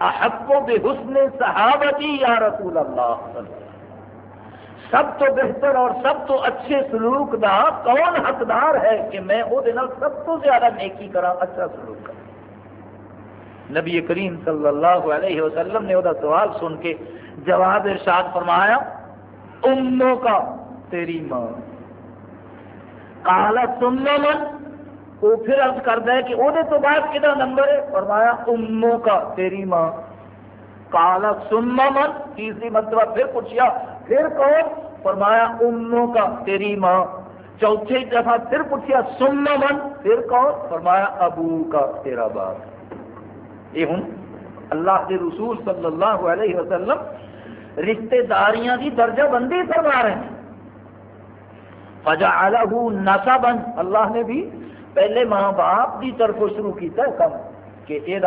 احق بے حسن صحابتی یا رسول اللہ صلی اللہ سب تو بہتر اور سب تو اچھے سلوک دا کون حقدار ہے کہ میں وہ سب تو زیادہ نیکی کرا اچھا سلوک کرا نبی کریم صلی اللہ علیہ وسلم نے وہ سوال سن کے جواب ارشاد فرمایا، اموں کا تیری ماں۔ کالا سننا من۔ وہ پھر ارد کرتا ہے کہ وہ تو بعد کہنا نمبر ہے؟ فرمایا، اموں کا تیری ماں۔ کالا سننا من۔ تیسری مرتبہ پھر پوچھیا، پھر کون فرمایا، اموں کا تیری ماں۔ چوتھے دفعہ پھر پوچھا سننا من۔ پھر کون فرمایا، ابو کا تیرا باپ۔ یہ ہوں۔ اللہ کے رسول صلی اللہ علیہ وسلم رشتے داریاں کی درجہ بندی فرما رہے ہیں۔ فجا نسا بند اللہ نے بھی پہلے ماں باپ کی طرف شروع کیتا ہے کم کہ یہ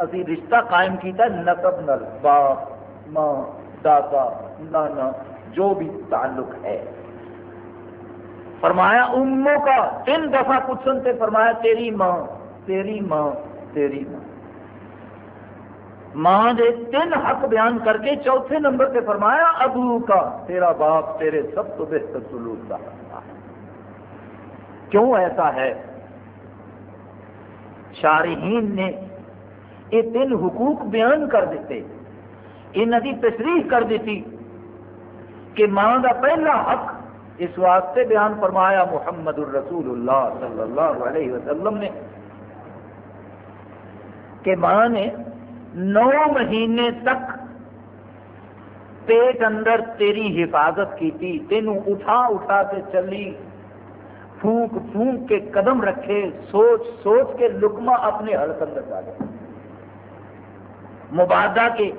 اسی رشتہ قائم کیتا ہے نسب نل باپ، ماں، دادا، نانا، جو بھی تعلق ہے۔ فرمایا، اموں کا تین دفعہ پوچھن سے فرمایا، تیری ماں تیری ماں تیری ماں۔ ماں دے تین حق بیان کر کے چوتھے نمبر پہ فرمایا، ابو کا، تیرا باپ تیرے سب تو بہتر سلوک کا کیوں ایسا ہے؟ شارحین نے یہ تین حقوق بیان کر دیتے انہوں کی تشریح کر دیتی کہ ماں کا پہلا حق اس واسطے بیان فرمایا، محمد الرسول اللہ صلی اللہ علیہ وسلم نے، کہ ماں نے نو مہینے تک پیٹ اندر تیری حفاظت کی تینوں اٹھا اٹھا کے چلی۔ پھونک پھونک کے قدم رکھے، سوچ سوچ کے لکما اپنے حلق اندر ڈالے مبادہ کے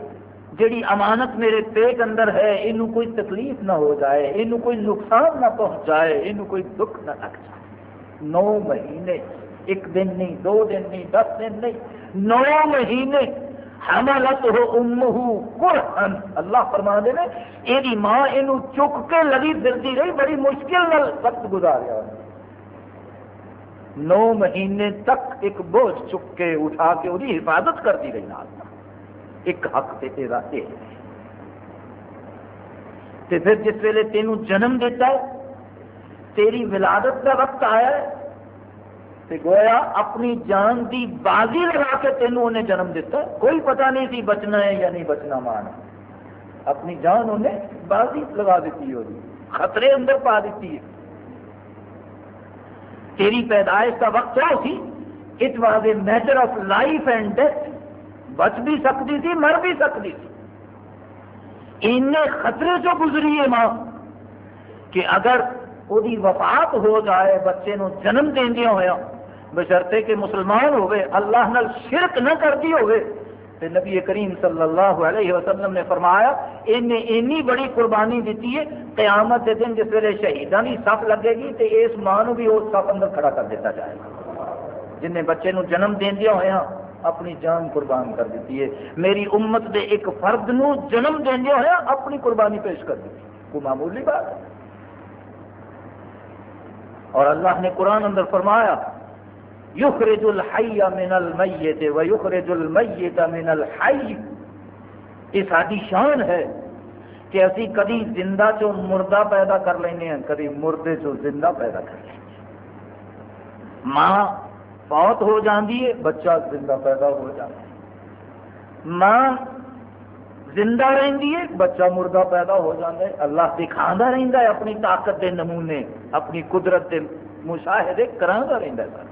جڑی امانت میرے پیٹ اندر ہے یہ کوئی تکلیف نہ ہو جائے یہ کوئی نقصان نہ پہنچ جائے یہ کوئی دکھ نہ لگ جائے۔ نو مہینے، ایک دن نہیں، دو دن نہیں، دس دن نہیں، نو مہینے حملت ہو ام قرآن اللہ فرما دے نے یہ ماں یہ چک کے لگی پھرتی رہی، بڑی مشکل نل وقت گزاریا۔ نو مہینے تک ایک بوجھ چک کے اٹھا کے وہی حفاظت کرتی رہی نال۔ ایک حق تے تیرا یہ تے پھر جس ویلے تینوں جنم دیتا ہے، تیری ولادت کا وقت آیا ہے تے گویا اپنی جان دی بازی لگا کے تینوں انہیں جنم دیتا ہے۔ کوئی پتہ نہیں تھی بچنا ہے یا نہیں بچنا مانا اپنی جان انہیں بازی لگا دیتی ہو خطرے اندر پا دیتی ہے۔ تیری پیدائش کا وقت کیا تھی it was a matter of life and death. بچ بھی سکتی تھی مر بھی سکتی تھی خطرے چ گزری ہے ماں۔ کہ اگر وہ وفات ہو جائے، بچے نو جنم دیا ہوا بشرتے کہ مسلمان ہوئے، اللہ نال شرک نہ کرتی ہوئے۔ نبی کریم صلی اللہ علیہ وسلم نے فرمایا، انہیں اینی بڑی قربانی دیتی ہے، قیامت کے دن جس ویلے شہیدان کی سف لگے گی تو اس ماں بھی اس سف اندر کھڑا کر دیتا جائے گا۔ جن نے بچے نو جنم دیا ہوا اپنی جان قربان کر دیتی ہے۔ میری امت دے ایک فرد نو جنم دیا ہوا اپنی قربانی پیش کر دیتی وہ معمولی بات اور اللہ نے قرآن اندر فرمایا یخرج الحی من المیت و یخرج المیت من الحی یہ ساری شان ہے کہ اسی کدی زندہ چو مردہ پیدا کر لینے ہیں کدی مردے چو زندہ پیدا کر لینے ہیں۔ ماں فوت ہو جاندی ہے، بچہ زندہ پیدا ہو جاتا ہے۔ ماں زندہ رہندی ہے، بچہ مردہ پیدا ہو جاتا ہے۔ اللہ دکھا رہتا ہے اپنی طاقت دے نمونے، اپنی قدرت دے مشاہدے کرا رہتا ہے۔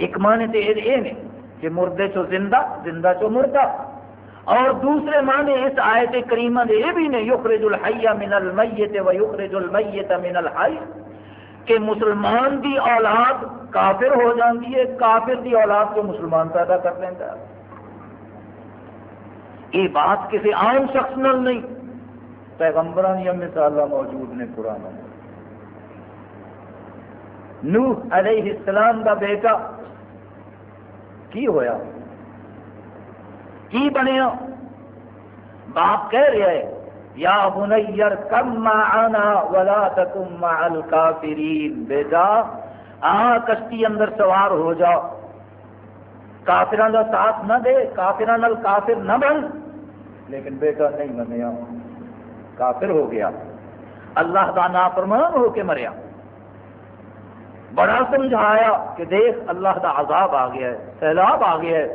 ایک معنی تو یہ نہیں کہ مردے چو زندہ زندہ چو مردہ۔ اور دوسرے معنی اس آیت کریمہ دے یہ بھی نہیں، یخرج الحی من المیت و یخرج المیت من الحی۔ کہ مسلمان دی اولاد کافر ہو جاتی ہے، کافر دی اولاد کو مسلمان پیدا کر لینا یہ بات کسی عام شخص نل نہیں پیغمبر دیا مثال موجود نے پرانا نوح علیہ السلام کا بیٹا کی ہویا؟ کی بنیا؟ باپ کہہ رہا ہے یا بنیر کم معنا ولا تکم مع الکافرین. بیٹا آ کشتی اندر سوار ہو جا۔ کافران کا ساتھ نہ دے، کافران کافر نہ بن۔ لیکن بیٹا، نہیں منیا۔ کافر ہو گیا۔ اللہ کا نافرمان ہو کے مریا۔ بڑا سمجھایا کہ دیکھ اللہ کا عذاب آ گیا ہے، سیلاب آ گیا ہے،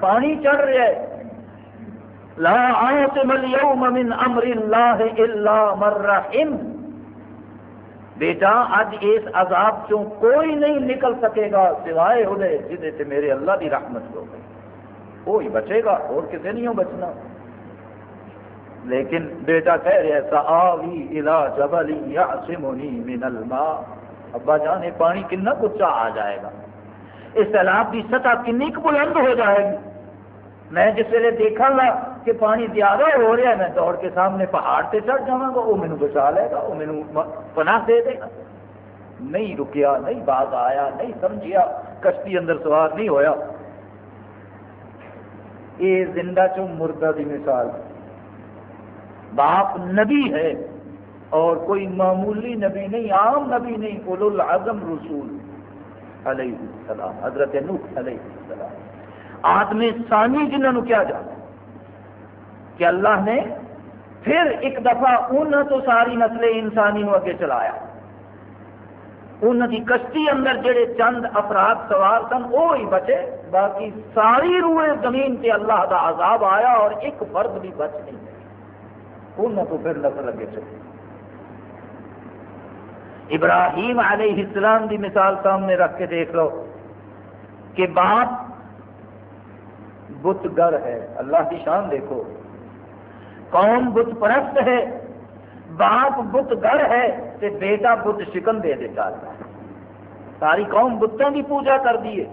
پانی چڑھ رہا ہے۔ لا عاصم اليوم من امر اللہ الا من رحم۔ بیٹا اج اس عذاب چوں کوئی نہیں نکل سکے گا سوائے ہونے جہے سے میرے اللہ کی رحمت ہو گئی۔ وہی بچے گا، اور کسی نہیں ہو بچنا۔ لیکن بیٹا کہہ رہا ہے، سآوی الى جبل یعصمنی من الماء۔ ابا جان، یہ پانی کنا کچا آ جائے گا؟ اس سیلاب کی سطح کنی بلند ہو جائے گی؟ میں جس ویلے دیکھا گا کہ پانی زیادہ ہو رہا ہے، میں دوڑ کے سامنے پہاڑ سے چڑھ جا گا، وہ مینو بچا لے گا، وہ مینو پناہ دے دے گا۔ نہیں رکیا، نہیں باغ آیا، نہیں سمجھیا، کشتی اندر سوار نہیں ہویا۔ یہ زندہ چو مردہ کی مثال۔ باپ نبی ہے۔ اور کوئی معمولی نبی نہیں، عام نبی نہیں، اولو العظم رسول علیہ السلام، حضرت نوح علیہ السلام۔ آدمی ثانی جنہوں نے کیا جانا کہ اللہ نے پھر ایک دفعہ انہوں تو ساری نسل انسانی نو اگے چلایا۔ انہوں کی کشتی اندر جڑے چند افراد سوار سن وہ ہی بچے، باقی ساری روئے زمین سے اللہ کا عذاب آیا اور ایک فرد بھی بچ نہیں انہوں تو پھر نسل اگے چلی ابراہیم علیہ السلام کی مثال سامنے رکھ کے دیکھ لو کہ باپ بت گر ہے۔ اللہ کی شان دیکھو۔ قوم بت پرست ہے۔ باپ بت گر ہے تو بیٹا بت شکن دے دیتا ہے۔ ساری قوم بتوں کی پوجا کر دیے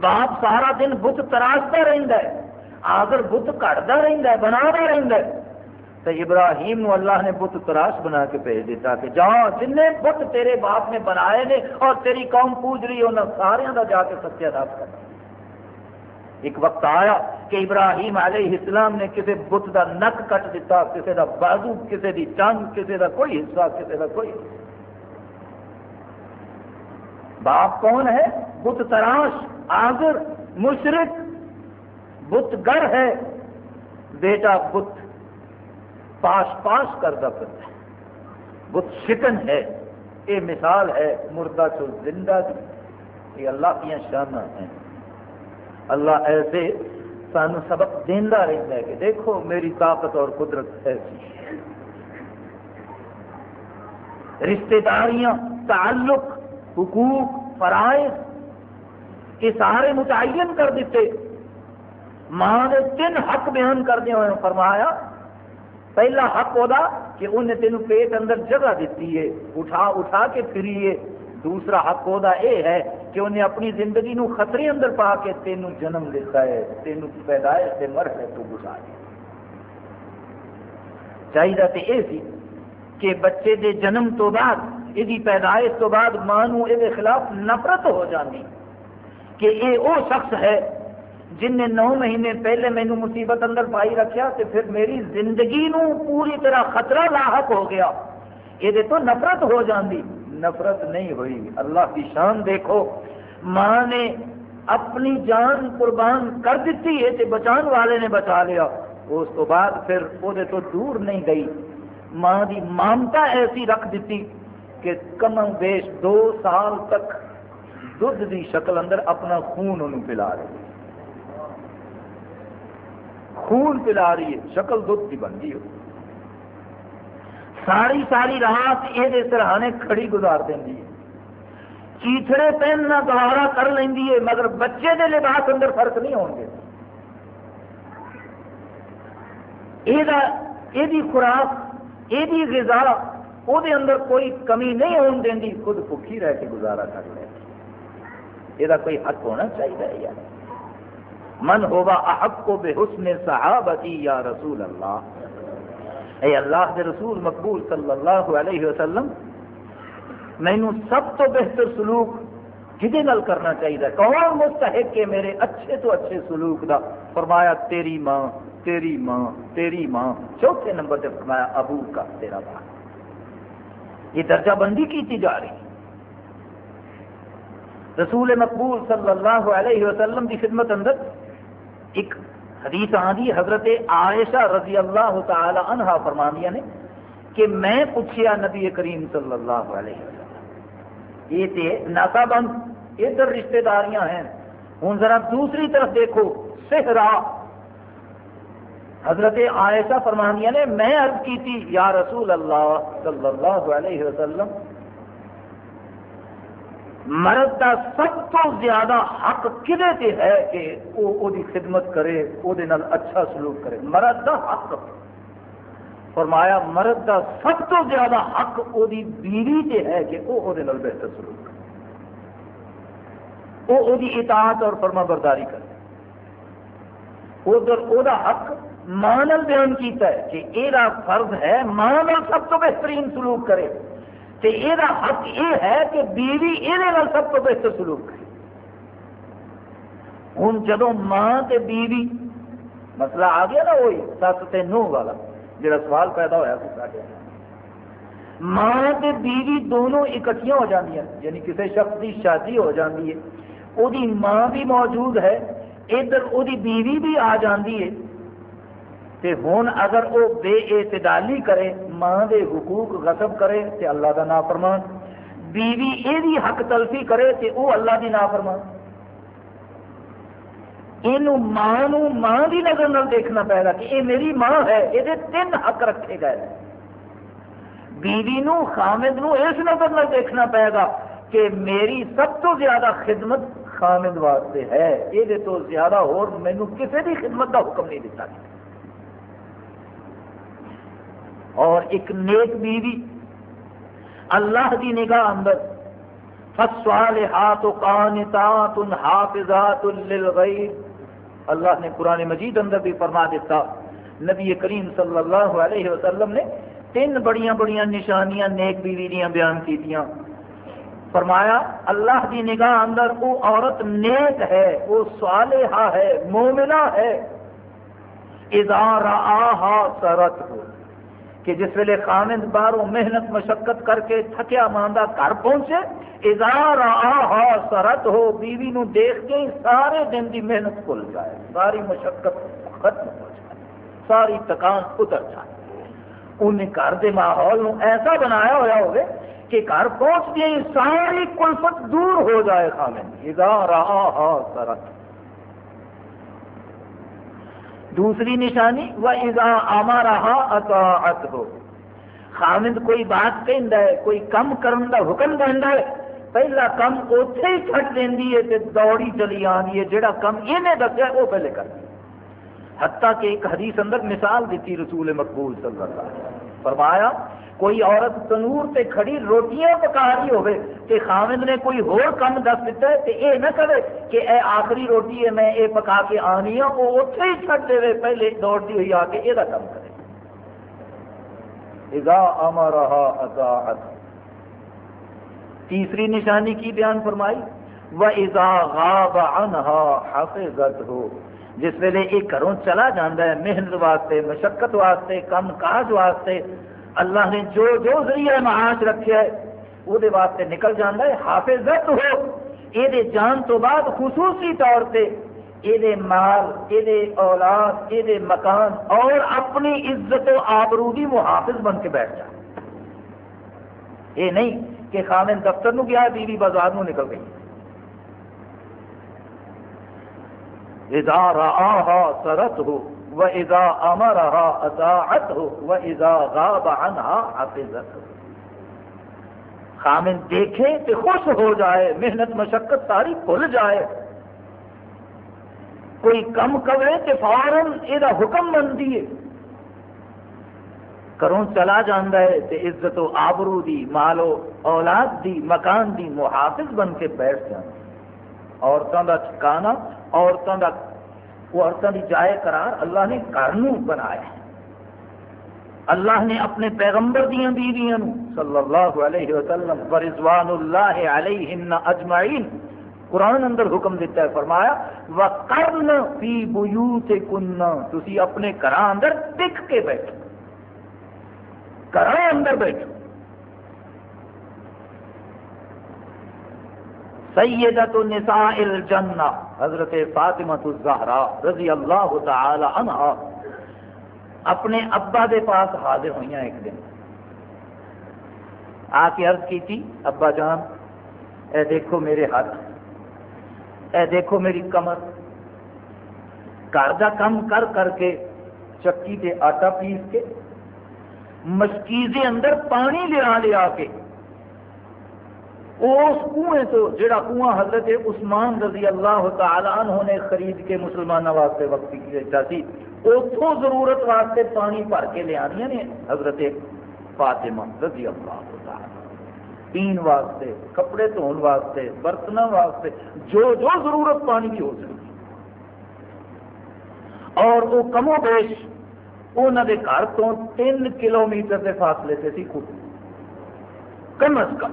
باپ سارا دن بت تراشتا رہتا ہے۔ آگر بت کٹتا رہتا ہے بنا رہتا ہے۔ تو ابراہیم نو اللہ نے بت تراش بنا کے بھیج دیتا کہ جا، جن بت تیرے باپ نے بنائے نے اور تیری قوم پوج رہی انہوں سارے کا جا کے ستیہ ناش کرنا ایک وقت آیا کہ ابراہیم علیہ السلام نے کسی بت کا نک کٹ دیتا کسی کا بازو کسی کی چنگ کسی کا کوئی حصہ کسی کا کوئی۔ باپ کون ہے؟ بت تراش آگر مشرق بت گر ہے۔ بیٹا بت پاس پاس کرتا پھر بت شکن ہے یہ مثال ہے، مردہ چو زندہ کی یہ اللہ کی شانہ ہیں اللہ ایسے سانو سبق دینا رہتا ہے کہ دیکھو میری طاقت اور قدرت ایسی۔ رشتے داریاں، تعلق، حقوق، فرائض یہ سارے متعین کر دیتے۔ ماں نے تین حق بیان کردے ہوئے فرمایا پہلا حق وہ کہ انہیں تینوں پیٹ اندر جگہ دیتی ہے، اٹھا اٹھا کے پھریے۔ دوسرا حق وہ ہے کہ انہیں اپنی زندگی نو خطرے اندر پا کے تینوں جنم دیتا ہے، تینوں پیدائش سے مرحلے تو گزارے۔ چاہیے تو یہ سی کہ بچے دے جنم تو بعد یہ پیدائش تو بعد ماں یہ خلاف نفرت ہو جاتی کہ یہ وہ شخص ہے جن نے نو مہینے پہلے مینو مصیبت اندر پائی رکھیا تو پھر میری زندگی نو پوری طرح خطرہ لاحق ہو گیا۔ یہ تو نفرت ہو جاندی۔ نفرت نہیں ہوئی۔ اللہ کی شان دیکھو۔ ماں نے اپنی جان قربان کر دیتی ہے تو بچان والے نے بچا لیا۔ اس تو بعد پھر وہ تو دور نہیں گئی۔ ماں کی مامتا ایسی رکھ دیتی کہ کم بیش دو سال تک دھد کی شکل اندر اپنا خون انہوں پلا رہی خون پلا رہی ہے، شکل دھد کی بن گئی ہو ساری ساری رات یہ سرحانے کھڑی گزار دینی ہے۔ چیتڑے پہننا دوبارہ کر لینی ہے، مگر بچے دے لباس اندر فرق نہیں ہو گے۔ یہ خوراک یہ غذا وہ اندر کوئی کمی نہیں ہون دینی، خود بکھی رہ کے گزارا کر لے۔ یہ کوئی حق ہونا چاہیے یار۔ من ہوگا احق کو بے حسن صحابتی یا رسول اللہ اے اللہ کے رسول مقبول صلی اللہ علیہ وسلم. مینو سب تو بہتر سلوک کھے نل کرنا چاہیے کون مستحق کہ میرے اچھے تو اچھے سلوک دا. فرمایا تیری ماں تیری ماں تیری ماں. چوتھے نمبر پہ فرمایا ابو کا تیرا باپ. یہ درجہ بندی کی جا رہی. رسول مقبول صلی اللہ علیہ وسلم کی خدمت اندر ایک حدیث آدھی حضرت عائشہ رضی اللہ تعالی عنہ فرمانیہ نے کہ میں پوچھیا نبی کریم صلی اللہ علیہ وسلم، یہ تے ناسا بند ادھر رشتہ داریاں ہیں ہوں ذرا دوسری طرف دیکھو سہرا حضرت عائشہ فرمانیہ نے، میں عرض کی تھی، یا رسول اللہ صلی اللہ علیہ وسلم مرد کا سب تو زیادہ حق کدے ہے کہ وہ دی خدمت کرے وہ اچھا سلوک کرے؟ مرد کا حق۔ فرمایا، مرد کا سب تو زیادہ حق وہ بیوی تے ہے کہ وہ بہتر سلوک کرے۔ وہ اطاعت اور فرما برداری کرے۔ ادھر وہ حق ماں بیان کیتا ہے کہ یہ فرض ہے ماں سب تو بہترین سلوک کرے۔ تو یہ حق یہ ہے کہ بیوی یہ سب تو بہتر سلوک کرے۔ ہوں جدو ماں تے بیوی، مسئلہ آ گیا نا وہی سس تے نو والا، جڑا سوال پیدا ہوا ماں تے بیوی دونوں اکٹھیاں ہو جاتی یعنی کسی شخص کی شادی ہو جاتی ہے وہ ماں بھی موجود ہے، ادھر وہ بیوی بھی آ جاتی ہے۔ تے ہون اگر وہ بے اعتدالی کرے ماں دے حقوق غصب کرے تے اللہ دا نا فرمان بیوی یہ حق تلفی کرے تے وہ اللہ دی نافرمان۔ یہ ماں ماں دی نظر نال دیکھنا پائے گا کہ یہ میری ماں ہے یہ تین حق رکھے گئے۔ بیوی نو، خامد نو اس نظر نال دیکھنا پائے گا کہ میری سب تو زیادہ خدمت خامد واسطے ہے۔ یہ تو زیادہ ہو مینو کسی بھی خدمت کا حکم نہیں دیتا گیا اور ایک نیک بیوی۔ اللہ کی نگاہ اندر۔ فصالحات قانتات حافظات للغیب اللہ نے قرآن مجید اندر بھی فرما دیتا۔ نبی کریم صلی اللہ علیہ وسلم نے تین بڑیاں بڑیاں نشانیاں نیک بیوی دیاں بیان کی دیا فرمایا، اللہ کی نگاہ اندر وہ عورت نیک ہے، وہ صالحہ ہے، مومنہ ہے۔ اذا رآہا سرت ہو کہ جس ویلے خامد باہروں محنت مشقت کر کے تھکیا ماندہ گھر پہنچے اظہار آ سرت ہو، بیوی نو دیکھ کے سارے دن کی محنت بھول جائے، ساری مشقت ختم ہو جائے، ساری تکان اتر جائے۔ انہیں گھر کے ماحول نو ایسا بنایا ہوا ہوگے کہ گھر پہنچ گئی ساری کلفت دور ہو جائے خامد۔ اظہار آ سرت۔ دوسری نشانی وہ ازا آما رہا اطاعت ہو خامد کوئی بات کہہ ہے، کوئی کم کرن دا حکم دینا ہے، پہلا کم اوتھے ہی چھٹ دینی ہے تے دوڑی چلی آنی ہے جڑا کم یہ دسیا وہ پہلے کر دیا حتیٰ کہ ایک حدیث اندر مثال دیتی رسول مقبول صلی اللہ علیہ وسلم۔ فرمایا کوئی عورت تنور تے کھڑی روٹیاں پکا رہی ہوئے کہ خامد نے کوئی ہور کم دس دیتا ہے تو یہ نہ کرے کہ اے آخری روٹی ہے میں یہ پکا کے آنی ہوں وہ اتنے ہی چھٹ دے پہلے دوڑتی ہوئی آ کے یہ کم کرے۔ اذا امرها اطاعت۔ تیسری نشانی کی بیان فرمائی وَإِذَا غَابَ عَنْهَا حَفِظَتْهُ۔ جس ویلے یہ گھروں چلا جانا ہے، محنت واسطے، مشقت واسطے، کم کاج واسطے اللہ نے جو جو ذریعہ معاش رکھے ہے، وہ واسطے نکل جانا ہے حافظت ہو۔ یہ جان تو بعد خصوصی طور پہ یہ مال یہ اولاد یہ مکان، اور اپنی عزت و آبرودی محافظ بن کے بیٹھ جائے یہ نہیں کہ خامن دفتر نو گیا، بیوی بازار نو نکل گئی۔ اذا رآها سرت ہو و اذا امرها اطاعت ہو و اذا غاب عنها حفظت خامن دیکھے کہ خوش ہو جائے، محنت مشقت ساری بھول جائے۔ کوئی کم کرے تو فوراً یہ حکم بنتی ہے کروں چلا جانا ہے تو عزت و آبرو دی مالو اولاد دی، مکان دی، محافظ بن کے بیٹھ جانا عورتوں کا ٹھکانا عورتوں کا وہ عورتوں کی جائے قرار اللہ نے گھر بنایا ہے۔ اللہ نے اپنے پیغمبر دیا بیویاں صلی اللہ علیہ وسلم ورضوان اللہ علیہ اجمعین قرآن اندر حکم دیتا ہے، فرمایا، وَقَرْنَ فِي بُيُوتِكُنَّ، تُسی اپنے گھر اندر ٹک کے بیٹھو۔ گھر اندر بیٹھو۔ سیدت نساء الجنہ، حضرت فاطمہ الزہرا رضی اللہ تعالی عنہ اپنے ابا دے پاس حاضر ہوئی ایک دن۔ آ کے عرض کی تھی، ابا جان، اے دیکھو میرے ہاتھ، اے دیکھو میری کمر۔ گھر کا کم کر کر کے چکی تے آٹا پیس کے، مشکیزے اندر پانی لیا لیا کے اس کنویں تو جڑا کنواں حضرت عثمان رضی اللہ تعالی عنہ نے خرید کے مسلمانوں واسطے وقت کیا سی اتوں ضرورت واسطے پانی بھر کے لیا نے حضرت فاطمہ رضی اللہ تعالی پین واسطے، کپڑے دھون واسطے برتن واسطے، جو جو ضرورت پانی کی ہو سکتی۔ اور وہ کمو بیش انہوں کے گھر تو تین کلو میٹر کے فاصلے سے سی خود کم از کم۔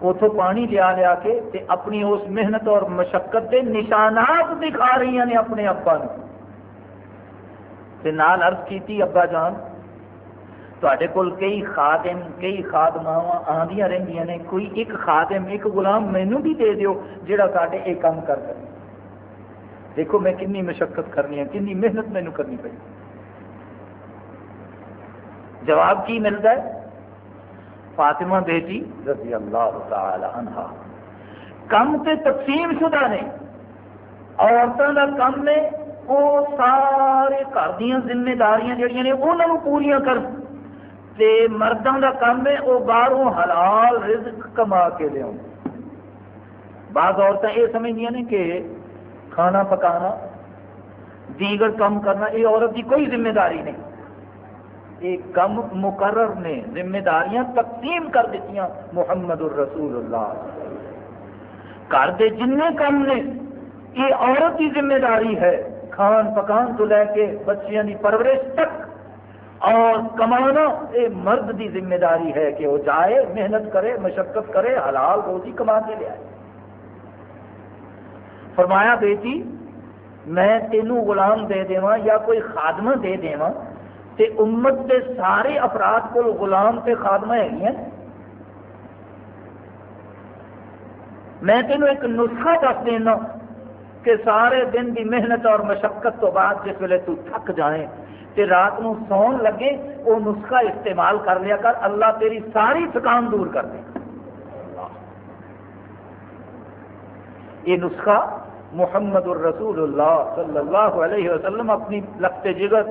اتو پانی لیا لیا کے تے اپنی اس محنت اور مشقت کے نشانات دکھا رہی ہیں یعنی اپنے ابا نے نال عرض کی ابا جان تے کول کئی خادم، کئی خادماوا آدی رہی نے، کوئی ایک خادم، ایک غلام مینو بھی دے دیو جڑا سارے یہ کام کر کر دیکھو میں کنی مشقت کرنی ہے کنی محنت مینو کرنی پی جواب کی ملتا ہے؟ فاطمہ بیٹی رضی اللہ تعالی عنہ کم تے تقسیم شدہ نے۔ عورتوں کا کم نے وہ سارے گھر دیا ذمہ داریاں جہاں نے انہوں پوریا کر تے مردوں کا کام ہے وہ باہروں حلال رزق کما کے لیا بعض عورتیں یہ سمجھدیا نے کہ کھانا پکانا، دیگر کام کرنا یہ عورت کی کوئی ذمہ داری نہیں۔ یہ کم مقرر نے ذمہ داریاں تقسیم کر دیتی محمد الرسول اللہ گھر کے جن کام نے، یہ عورت کی ذمہ داری ہے۔ کھان پکان تو لے کے بچیاں کی پرورش تک۔ اور کمانا یہ مرد کی ذمہ داری ہے کہ وہ جائے، محنت کرے، مشقت کرے، حلال روزی کما کے لیا فرمایا بیٹی، میں تینوں غلام دے دیواں یا کوئی خادمہ دے دیواں تے امت کے سارے افراد کو غلام تے خادمہ ہے میں تینوں ایک نسخہ دس دینا کہ سارے دن کی محنت اور مشقت تو بعد جس ویلے تو تھک جائیں تے رات نو سون لگے، وہ نسخہ استعمال کر لیا کر، اللہ تیری ساری تھکان دور کر دے۔ یہ نسخہ محمد الرسول اللہ صلی اللہ علیہ وسلم اپنی لخت جگر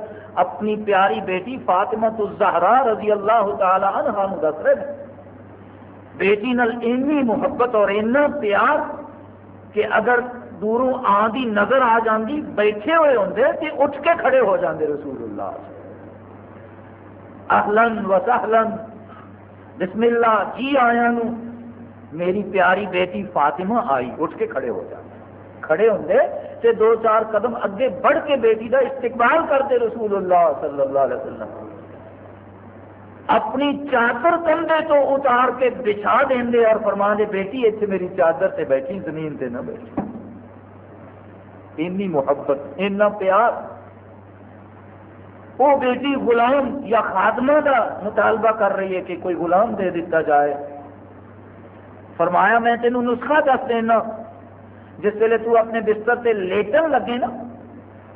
اپنی پیاری بیٹی فاطمہ الزہرا رضی اللہ تعالی عنہ دس رہے ہیں۔ بیٹی نال اینی محبت اور اینا پیار کہ اگر دوروں آدھی نظر آ جاندی، بیٹھے ہوئے ہوں تے اٹھ کے کھڑے ہو جاندے رسول اللہ اہلن و سہلن بسم اللہ جی آیا نو میری پیاری بیٹی فاطمہ آئی، اٹھ کے کھڑے ہو جاتے کھڑے ہوں تے دو چار قدم اگے بڑھ کے بیٹی کا استقبال کرتے رسول اللہ صلی اللہ علیہ وسلم۔ اپنی چادر کندھے تو اتار کے بچھا دیں اور فرما دے جی بیٹی اتنے میری چادر سے بیٹھی، زمین سے نہ بیٹھی۔ اینی محبت اینا پیار۔ وہ بیٹی غلام یا خادمہ کا مطالبہ کر رہی ہے کہ کوئی غلام دے دیتا جائے۔ فرمایا میں تینوں نسخہ دس دینا۔ جس ویلے تو اپنے بستر سے لیٹن لگے نا،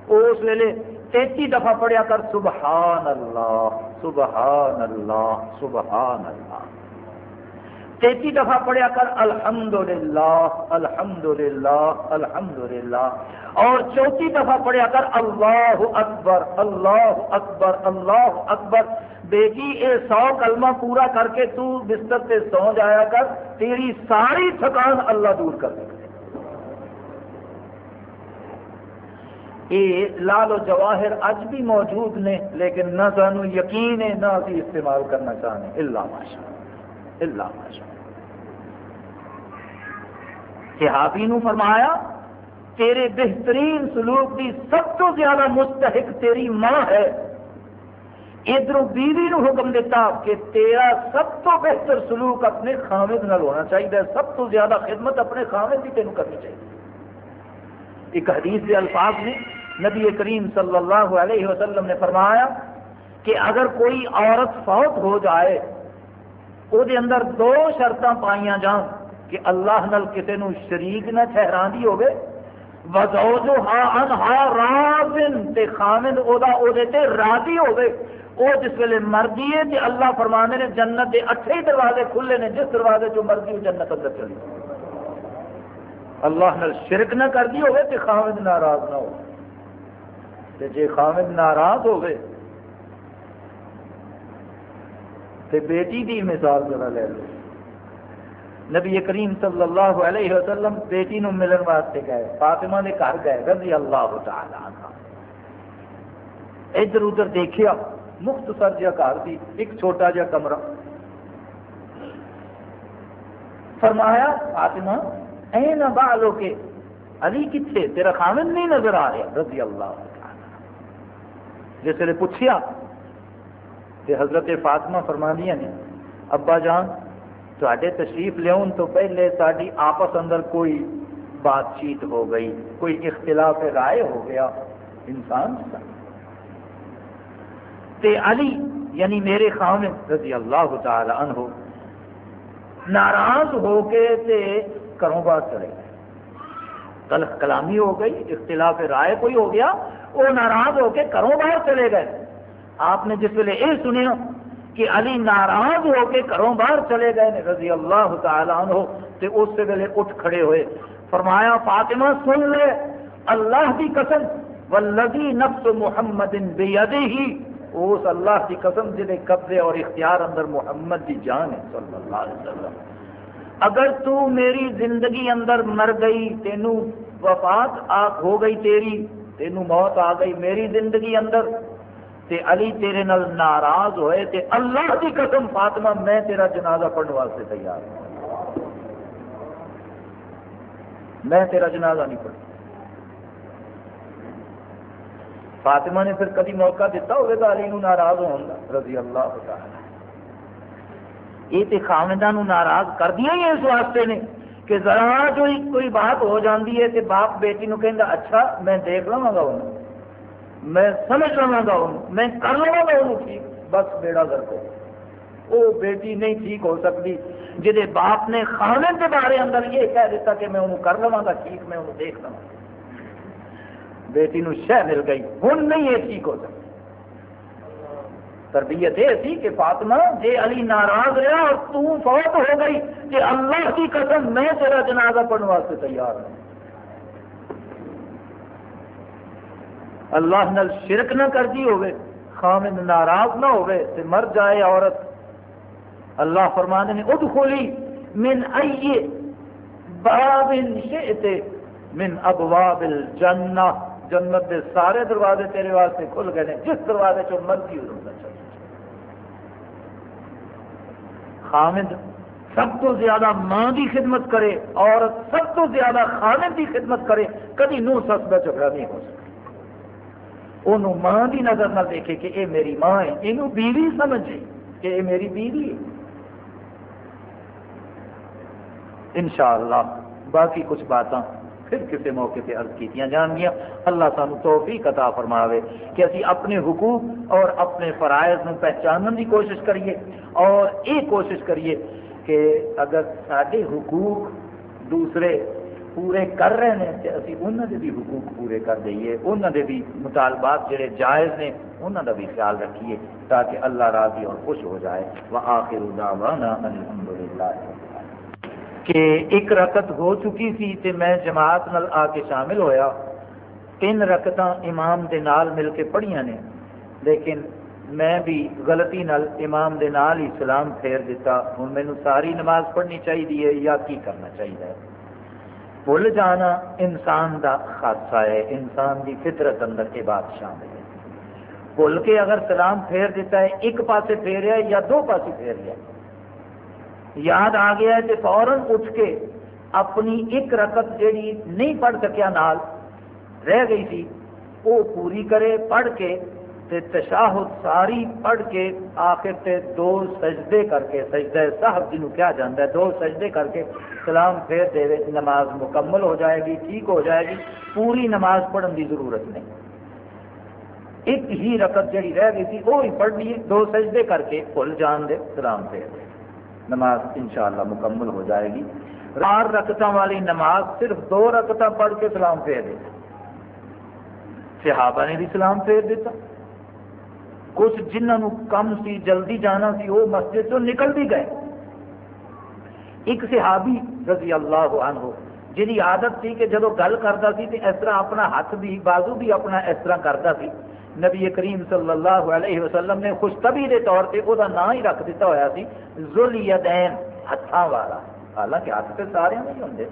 اس ویلے تینتی دفعہ پڑھیا کر، سبحان اللہ سبحان اللہ سبحان اللہ۔ تینتی دفعہ پڑھیا کر الحمد للہ الحمد للہ الحمد للہ اور چوتھی دفعہ پڑھیا کر، اللہ اکبر اللہ اکبر اللہ اکبر۔ بیٹی، اے سو کلمہ پورا کر کے تو بستر سے سو جایا کر، تیری ساری تھکان اللہ دور کر دے یہ لال و جواہر اج بھی موجود نے، لیکن نہ سانو یقین ہے، نہ ابھی استعمال کرنا چاہنے۔ اللہ ماشاء اللہ۔ ماشاء صحابی نو فرمایا، تیرے بہترین سلوک کی سب تو زیادہ مستحق تیری ماں ہے۔ ادھر بیوی نو حکم دیتا کہ تیرا سب تو بہتر سلوک اپنے خامد نال ہونا چاہیے سب تو زیادہ خدمت اپنے خامد کی تینوں کرنی چاہیے ایک حدیث کے الفاظ میں نبی کریم صلی اللہ علیہ وسلم نے فرمایا کہ اگر کوئی عورت فوت ہو جائے وہ اندر دو شرط پائیاں جان کہ اللہ نل کسی نو شریک نہ ٹھہرا دی ہوگی وزوجو ہا ان ہا رازن تے خامن او دا او دے تے راضی ہوگی وہ جس ویلے مرضی ہے تے اللہ فرمانے نے جنت دے اٹھے دروازے کھلے نے، جس دروازے جو مرضی جنت اندر چلی۔ اللہ نال شرک نہ کر دی ہوگی تے خامد ناراض نہ ہو۔ تے جے خامد ناراض ہوگی تے بیٹی دی مثال ذرا لے لو۔ نبی کریم صلی اللہ علیہ وسلم بیٹی نو ملن واسطے گئے، فاطمہ نے گھر گئے، رضی اللہ تعالی عنہ۔ ادھر ادھر دیکھیا، مختصر جہا گھر تھی ایک چھوٹا جہا کمرہ۔ فرمایا، فاطمہ اے نہ بالو کے علی کتنے تیرا خامن نہیں نظر آ رہا؟ رضی اللہ جس نے پوچھیا کہ حضرت فاطمہ فرمانیاں نے، ابا جان تے تشریف لیا تو پہلے ساری آپس اندر کوئی بات چیت ہو گئی، کوئی اختلاف رائے ہو گیا انسان تے علی یعنی میرے خامن رضی اللہ تعالی عنہ، ناراض ہو کے تے کروں بار چلے گئے تلخ کلامی ہو گئی، اختلاف رائے کوئی ہو گیا، وہ ناراض ہو کے کروں باہر چلے گئے۔ آپ نے جس ویلے یہ سنیا کہ علی ناراض ہو کے گھروں باہر چلے گئے، رضی اللہ تعالیٰ عنہ، تے اس ویلے اٹھ کھڑے ہوئے۔ فرمایا، فاطمہ، سن لے۔ اللہ کی قسم، والذی نفس محمد بیدہ اس اللہ کی قسم جنہیں قبضے اور اختیار اندر محمد کی جان ہے، صلی اللہ علیہ وسلم۔ اگر تو میری زندگی اندر مر گئی تینوں وفات ہو گئی تیری تینوں موت آ گئی میری زندگی اندر، تے علی تیرے نال ناراض ہوئے، تے اللہ کی قسم فاطمہ، میں تیرا جنازہ پڑھنے واسطے تیار ہوں۔ میں تیرا جنازہ نہیں پڑھ فاطمہ نے پھر کبھی موقع دیتا ہوگا علی نو ناراض ہوگا رضی اللہ تعالی۔ یہ تو خامدہ ناراض کر دیا ہی اس واسطے نے کہ ذرا جو کوئی بات ہو جاتی ہے تو باپ بیٹی نو کہ اچھا میں دیکھ لوا گا انہوں میں سمجھ لوا گا میں کر لوا گا انہوں ٹھیک، بس بیڑا گھر کو۔ وہ بیٹی نہیں ٹھیک ہو سکتی جہے باپ نے خانے کے بارے اندر یہ کہہ دیتا کہ میں انہوں کر لوا گا ٹھیک، میں انہوں دیکھ لوا بیٹی نو شہ مل گئی ہوں نہیں یہ ٹھیک ہو سکتی۔ تربیت یہ تھی کہ فاطمہ جے علی ناراض رہا اور تو فوت ہو گئی کہ اللہ کی قسم میں تیرا جنازہ پڑھنے واسطے تیار ہوں۔ اللہ نل شرک نہ کرتی ہوگی خامد ناراض نہ ہوگے تو مر جائے عورت۔ اللہ فرمانے نے ادخلی من ای باب شئتے من ابواب الجنہ۔ جنت کے سارے دروازے تیرے واسطے کھل گئے ہیں، جس دروازے چ مرضی ادھر چل خامد، سب تو زیادہ ماں کی خدمت کرے اور سب تو زیادہ خامد کی خدمت کرے، کدی نو سس کا جھگڑا نہیں ہو سکتا۔ وہ ماں کی نظر نہ دیکھے کہ یہ میری ماں ہے یہ بیوی سمجھے کہ یہ میری بیوی ہے۔ انشاءاللہ، باقی کچھ باتاں پھر کسی موقع پہ عرض کی جان گیا اللہ سانو توفیق عطا فرماوے کہ اسی اپنے حقوق اور اپنے فرائض نو پہچاننے کی کوشش کریے۔ اور یہ کوشش کریے کہ اگر سارے حقوق دوسرے پورے کر رہے ہیں تو اسی انہوں کے بھی حقوق پورے کر دئیے۔ انہوں کے بھی مطالبات جڑے جائز نے انہوں کا بھی خیال رکھیے تاکہ اللہ راضی اور خوش ہو جائے۔ وہ آخر الحمد للہ کہ ایک رکت ہو چکی سی تے میں جماعت نال آ کے شامل ہویا۔ تین رکت امام دے نال مل کے پڑھیاں نے۔ لیکن میں بھی غلطی نال امام دے نال ہی سلام پھیر دیتا۔ ہوں مینو ساری نماز پڑھنی چاہیے یا کی کرنا چاہیے بھول جانا انسان دا خاصہ ہے۔ انسان دی فطرت اندر یہ بات شامل ہے۔ بھول کے اگر سلام پھیر دیتا ہے، ایک پاسے پھیریا یا دو پاسے پھیر یاد آ گیا کہ فوراً اٹھ کے اپنی ایک رکت جیڑی نہیں پڑھ سکیا نال، رہ گئی تھی، وہ پوری کرے، پڑھ کے تے تشاہد ساری پڑھ کے آخر تے دو سجدے کر کے، سجدہ صاحب جنہوں کیا جاتا ہے، دو سجدے کر کے سلام پھیر دے نماز مکمل ہو جائے گی، ٹھیک ہو جائے گی، پوری نماز پڑھنے کی ضرورت نہیں۔ ایک ہی رکت جڑی رہ گئی تھی، وہ ہی پڑھ لیے دو سجدے کر کے، بھول جان دے، سلام پھیر دے۔ نماز انشاءاللہ مکمل ہو جائے گی۔ چار رکت والی نماز صرف دو رکت پڑھ کے سلام پھیر دے صحابہ نے بھی سلام پھیر دیتا۔ کچھ جنہوں کم سی جلدی جانا سی وہ مسجد تو نکل بھی گئے۔ ایک صحابی رضی اللہ عنہ جی عادت تھی کہ جب گل کرتا سی تو اس طرح اپنا ہاتھ بھی، بازو بھی اپنا اس طرح کرتا سی۔ نبی کریم صلی اللہ علیہ وسلم نے خوشتبی کے طور پہ وہ نام ہی رکھ دیتا ہوا سی ذل یدین ہاتھوں والا۔ حالانکہ ہاتھ تو سارے نہیں ہوں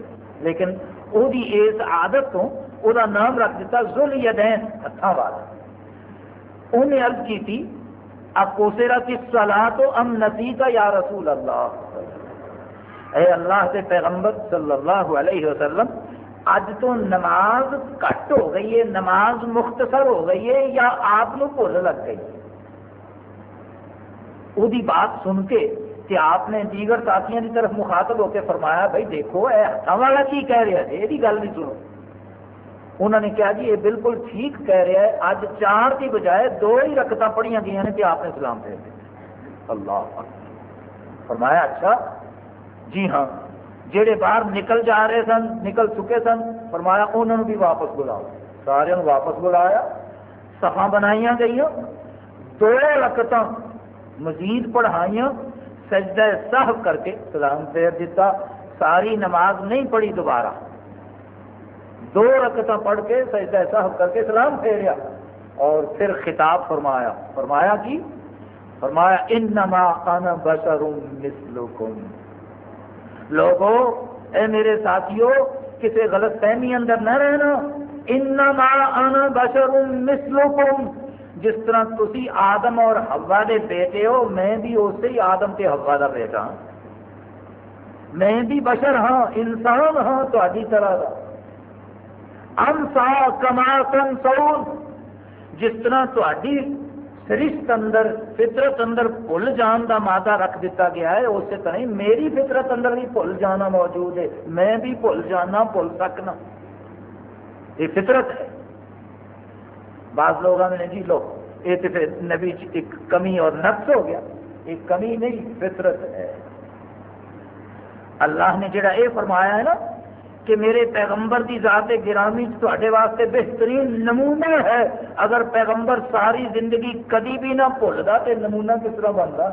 لیکن وہ اس عادت تو وہ نام رکھ دیتا ذل یدین ہاتھوں والا انہیں عرض کی تھی اب کوسیرا کی سلاح تو ام نسی کا یا رسول اللہ؟ اے اللہ کے پیغمبر صلی اللہ علیہ وسلم اج تو نماز کٹ ہو گئی ہے، نماز مختصر ہو گئی ہے یا آپ بھول لگ گئی وہ بات سن کے کہ آپ نے دیگر ساتھیوں کی طرف مخاطب ہو کے فرمایا بھائی دیکھو، اے ہاتھوں والا کی کہہ رہا ہے؟ یہ گل نہیں سنو۔ انہوں نے کہا جی یہ بالکل ٹھیک کہہ رہا ہے۔ اج چار کی بجائے دو ہی رکت پڑھیا گئی نے کہ آپ نے سلام دے اللہ فرمایا اچھا۔ جی ہاں جہے باہر نکل جا رہے سن، نکل چکے سن، فرمایا انہوں نے بھی واپس بلاؤ۔ سارے واپس بلایا۔ سفا بنائی گئی دو رکت مزید پڑھائی سجدہ صاحب کر کے سلام پھیر دیتا ساری نماز نہیں پڑھی دوبارہ۔ دو رکت پڑھ کے سجدہ صاحب کر کے سلام پھیریا۔ اور پھر خطاب فرمایا۔ فرمایا کی؟ فرمایا، انما انا بشر مثلکم۔ لوگو، اے میرے ساتھیوں کسی غلط فہمی اندر نہ رہنا۔ انما انا بشر مثلکم۔ جس طرح تسی آدم اور ہوا دے بیٹے ہو، میں بھی اسی ہی آدم تے ہوا دا بیٹا ہوں میں بھی بشر ہاں انسان ہاں تو طرح دا۔ انسا کما کن سون جس طرح تھی سرشت اندر، فطرت اندر بھول جان کا مادہ رکھ دیتا گیا ہے، اسی طرح میری فطرت اندر بھی بھول جانا موجود ہے۔ میں بھی بھول جانا، بھول سکنا۔ یہ فطرت ہے۔ بعض لوگوں نے جی لو، یہ تو پھر نبی ایک کمی اور نقص ہو گیا۔ ایک کمی نہیں، فطرت ہے۔ اللہ نے جڑا یہ فرمایا ہے نا کہ میرے پیغمبر کی ذات گرامی تے واسطے بہترین نمونہ ہے۔ اگر پیغمبر ساری زندگی کدی بھی نہ بھولتا تو نمونہ کس طرح بنتا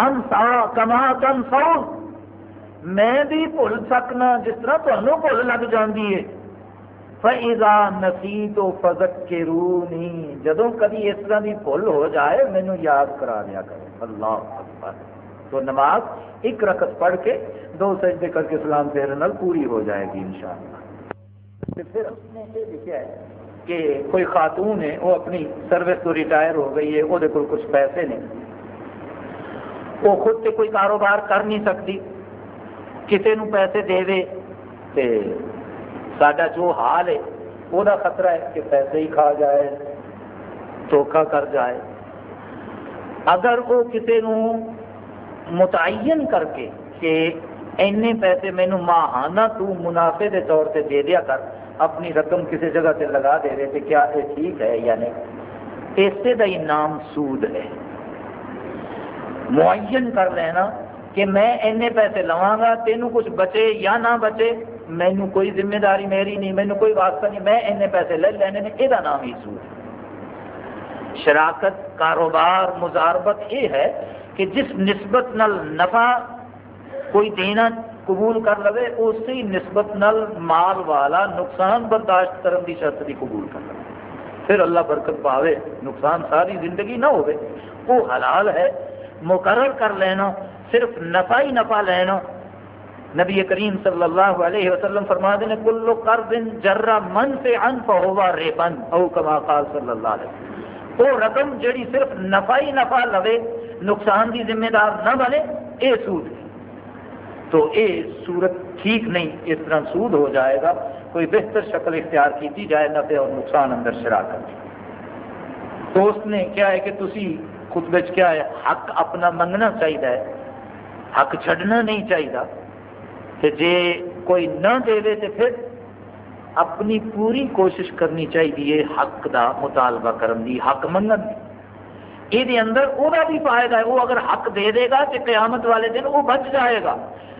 انسا کما کن سو میں بھی بھول سکنا جس طرح تمہیں بھول لگ جاتی ہے۔ فیضا نسی تو فضک کے روح نہیں جدو کدی اس طرح کی بھول ہو جائے مینو یاد کرا دیا کرے اللہ اکبر۔ تو نماز، ایک رقط پڑھ کے دو سجدے کر کے سلام پھیرنے پوری ہو جائے گی انشاءاللہ۔ پھر اس نے یہ لکھا ہے کہ کوئی خاتون ہے، وہ اپنی سروس تو ریٹائر ہو گئی ہے وہ کچھ پیسے نہیں۔ وہ خود سے کوئی کاروبار کر نہیں سکتی کسی نو پیسے دے دے۔ تے سڈا جو حال ہے، وہ خطرہ ہے کہ پیسے ہی کھا جائے دھوکھا کر جائے۔ اگر وہ کسی نو متعین کر کے کہ اینے پیسے مینو ماہانہ تو منافع دے طور سے دے دیا کر، اپنی رقم کسی جگہ سے لگا دے رہے تھے کیا یہ ٹھیک ہے یا نہیں۔ اسے کا ہی نام سود ہے۔ معین کر لینا کہ میں اینے پیسے لوا گا تینوں کچھ بچے یا نہ بچے، مینو کوئی ذمہ داری میری نہیں، مینو کوئی واسطہ نہیں، میں اینے پیسے لے لینے نے یہ نام ہی سود ہے۔ شراکت، کاروبار مزاربت یہ ہے کہ جس نسبت نل نفع کوئی دینا قبول کر لے اسی نسبت نل مال والا نقصان برداشت کرنے کی شرط بھی قبول کر لے پھر اللہ برکت پاوے، نقصان ساری زندگی نہ ہوئے وہ حلال ہے، مقرر کر لینا، صرف نفع ہی نفع لینا۔ نبی کریم صلی اللہ علیہ وسلم فرما دے کلو کر دن جرا من سے ان پہوا ریپن او کما قال صلی اللہ علیہ وسلم۔ وہ رقم جڑی صرف نفع ہی نفع لوے، نقصان کی ذمہ دار نہ بنے یہ سود تو یہ صورت ٹھیک نہیں، اس طرح سود ہو جائے گا، کوئی بہتر شکل اختیار کی جائے، نفع اور نقصان اندر شراکت تو اس نے کیا ہے کہ تسی خود بچ کیا ہے، حق اپنا منگنا چاہیے حق چھڈنا نہیں چاہیے کہ جے کوئی نہ دے تو پھر اپنی پوری کوشش کرنی چاہیے حق دا مطالبہ کرن دی، حق منگن دی۔ یہ اندر وہ بھی فائدہ ہے وہ اگر حق دے دے گا تو قیامت والے دن وہ بچ جائے گا۔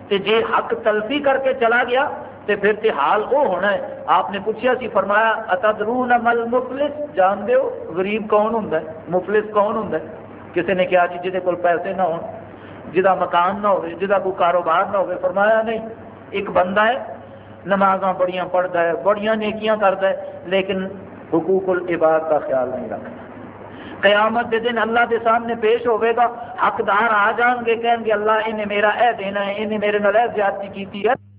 تے جے حق تلفی کر کے چلا گیا تے پھر تے حال وہ ہونا ہے۔ آپ نے پوچھا سی، فرمایا، اتدرون مل مفلس جان دیو غریب کون ہوں مفلس کون ہوں کسی نے کہا جی جہد کو پیسے نہ ہو جہاں مکان نہ ہو جہاں کوئی کاروبار نہ ہو فرمایا نہیں، ایک بندہ ہے نماز بڑیاں پڑھتا ہے، بڑیاں نیکیاں کرتا ہے، لیکن حقوق العباد کا خیال نہیں رکھتا قیامت کے دن اللہ کے سامنے پیش ہوئے گا، حقدار آ جان گے، کہیں گے اللہ انہیں میرا اے دینا ہے، انہیں میرے نال زیادتی کی ہے۔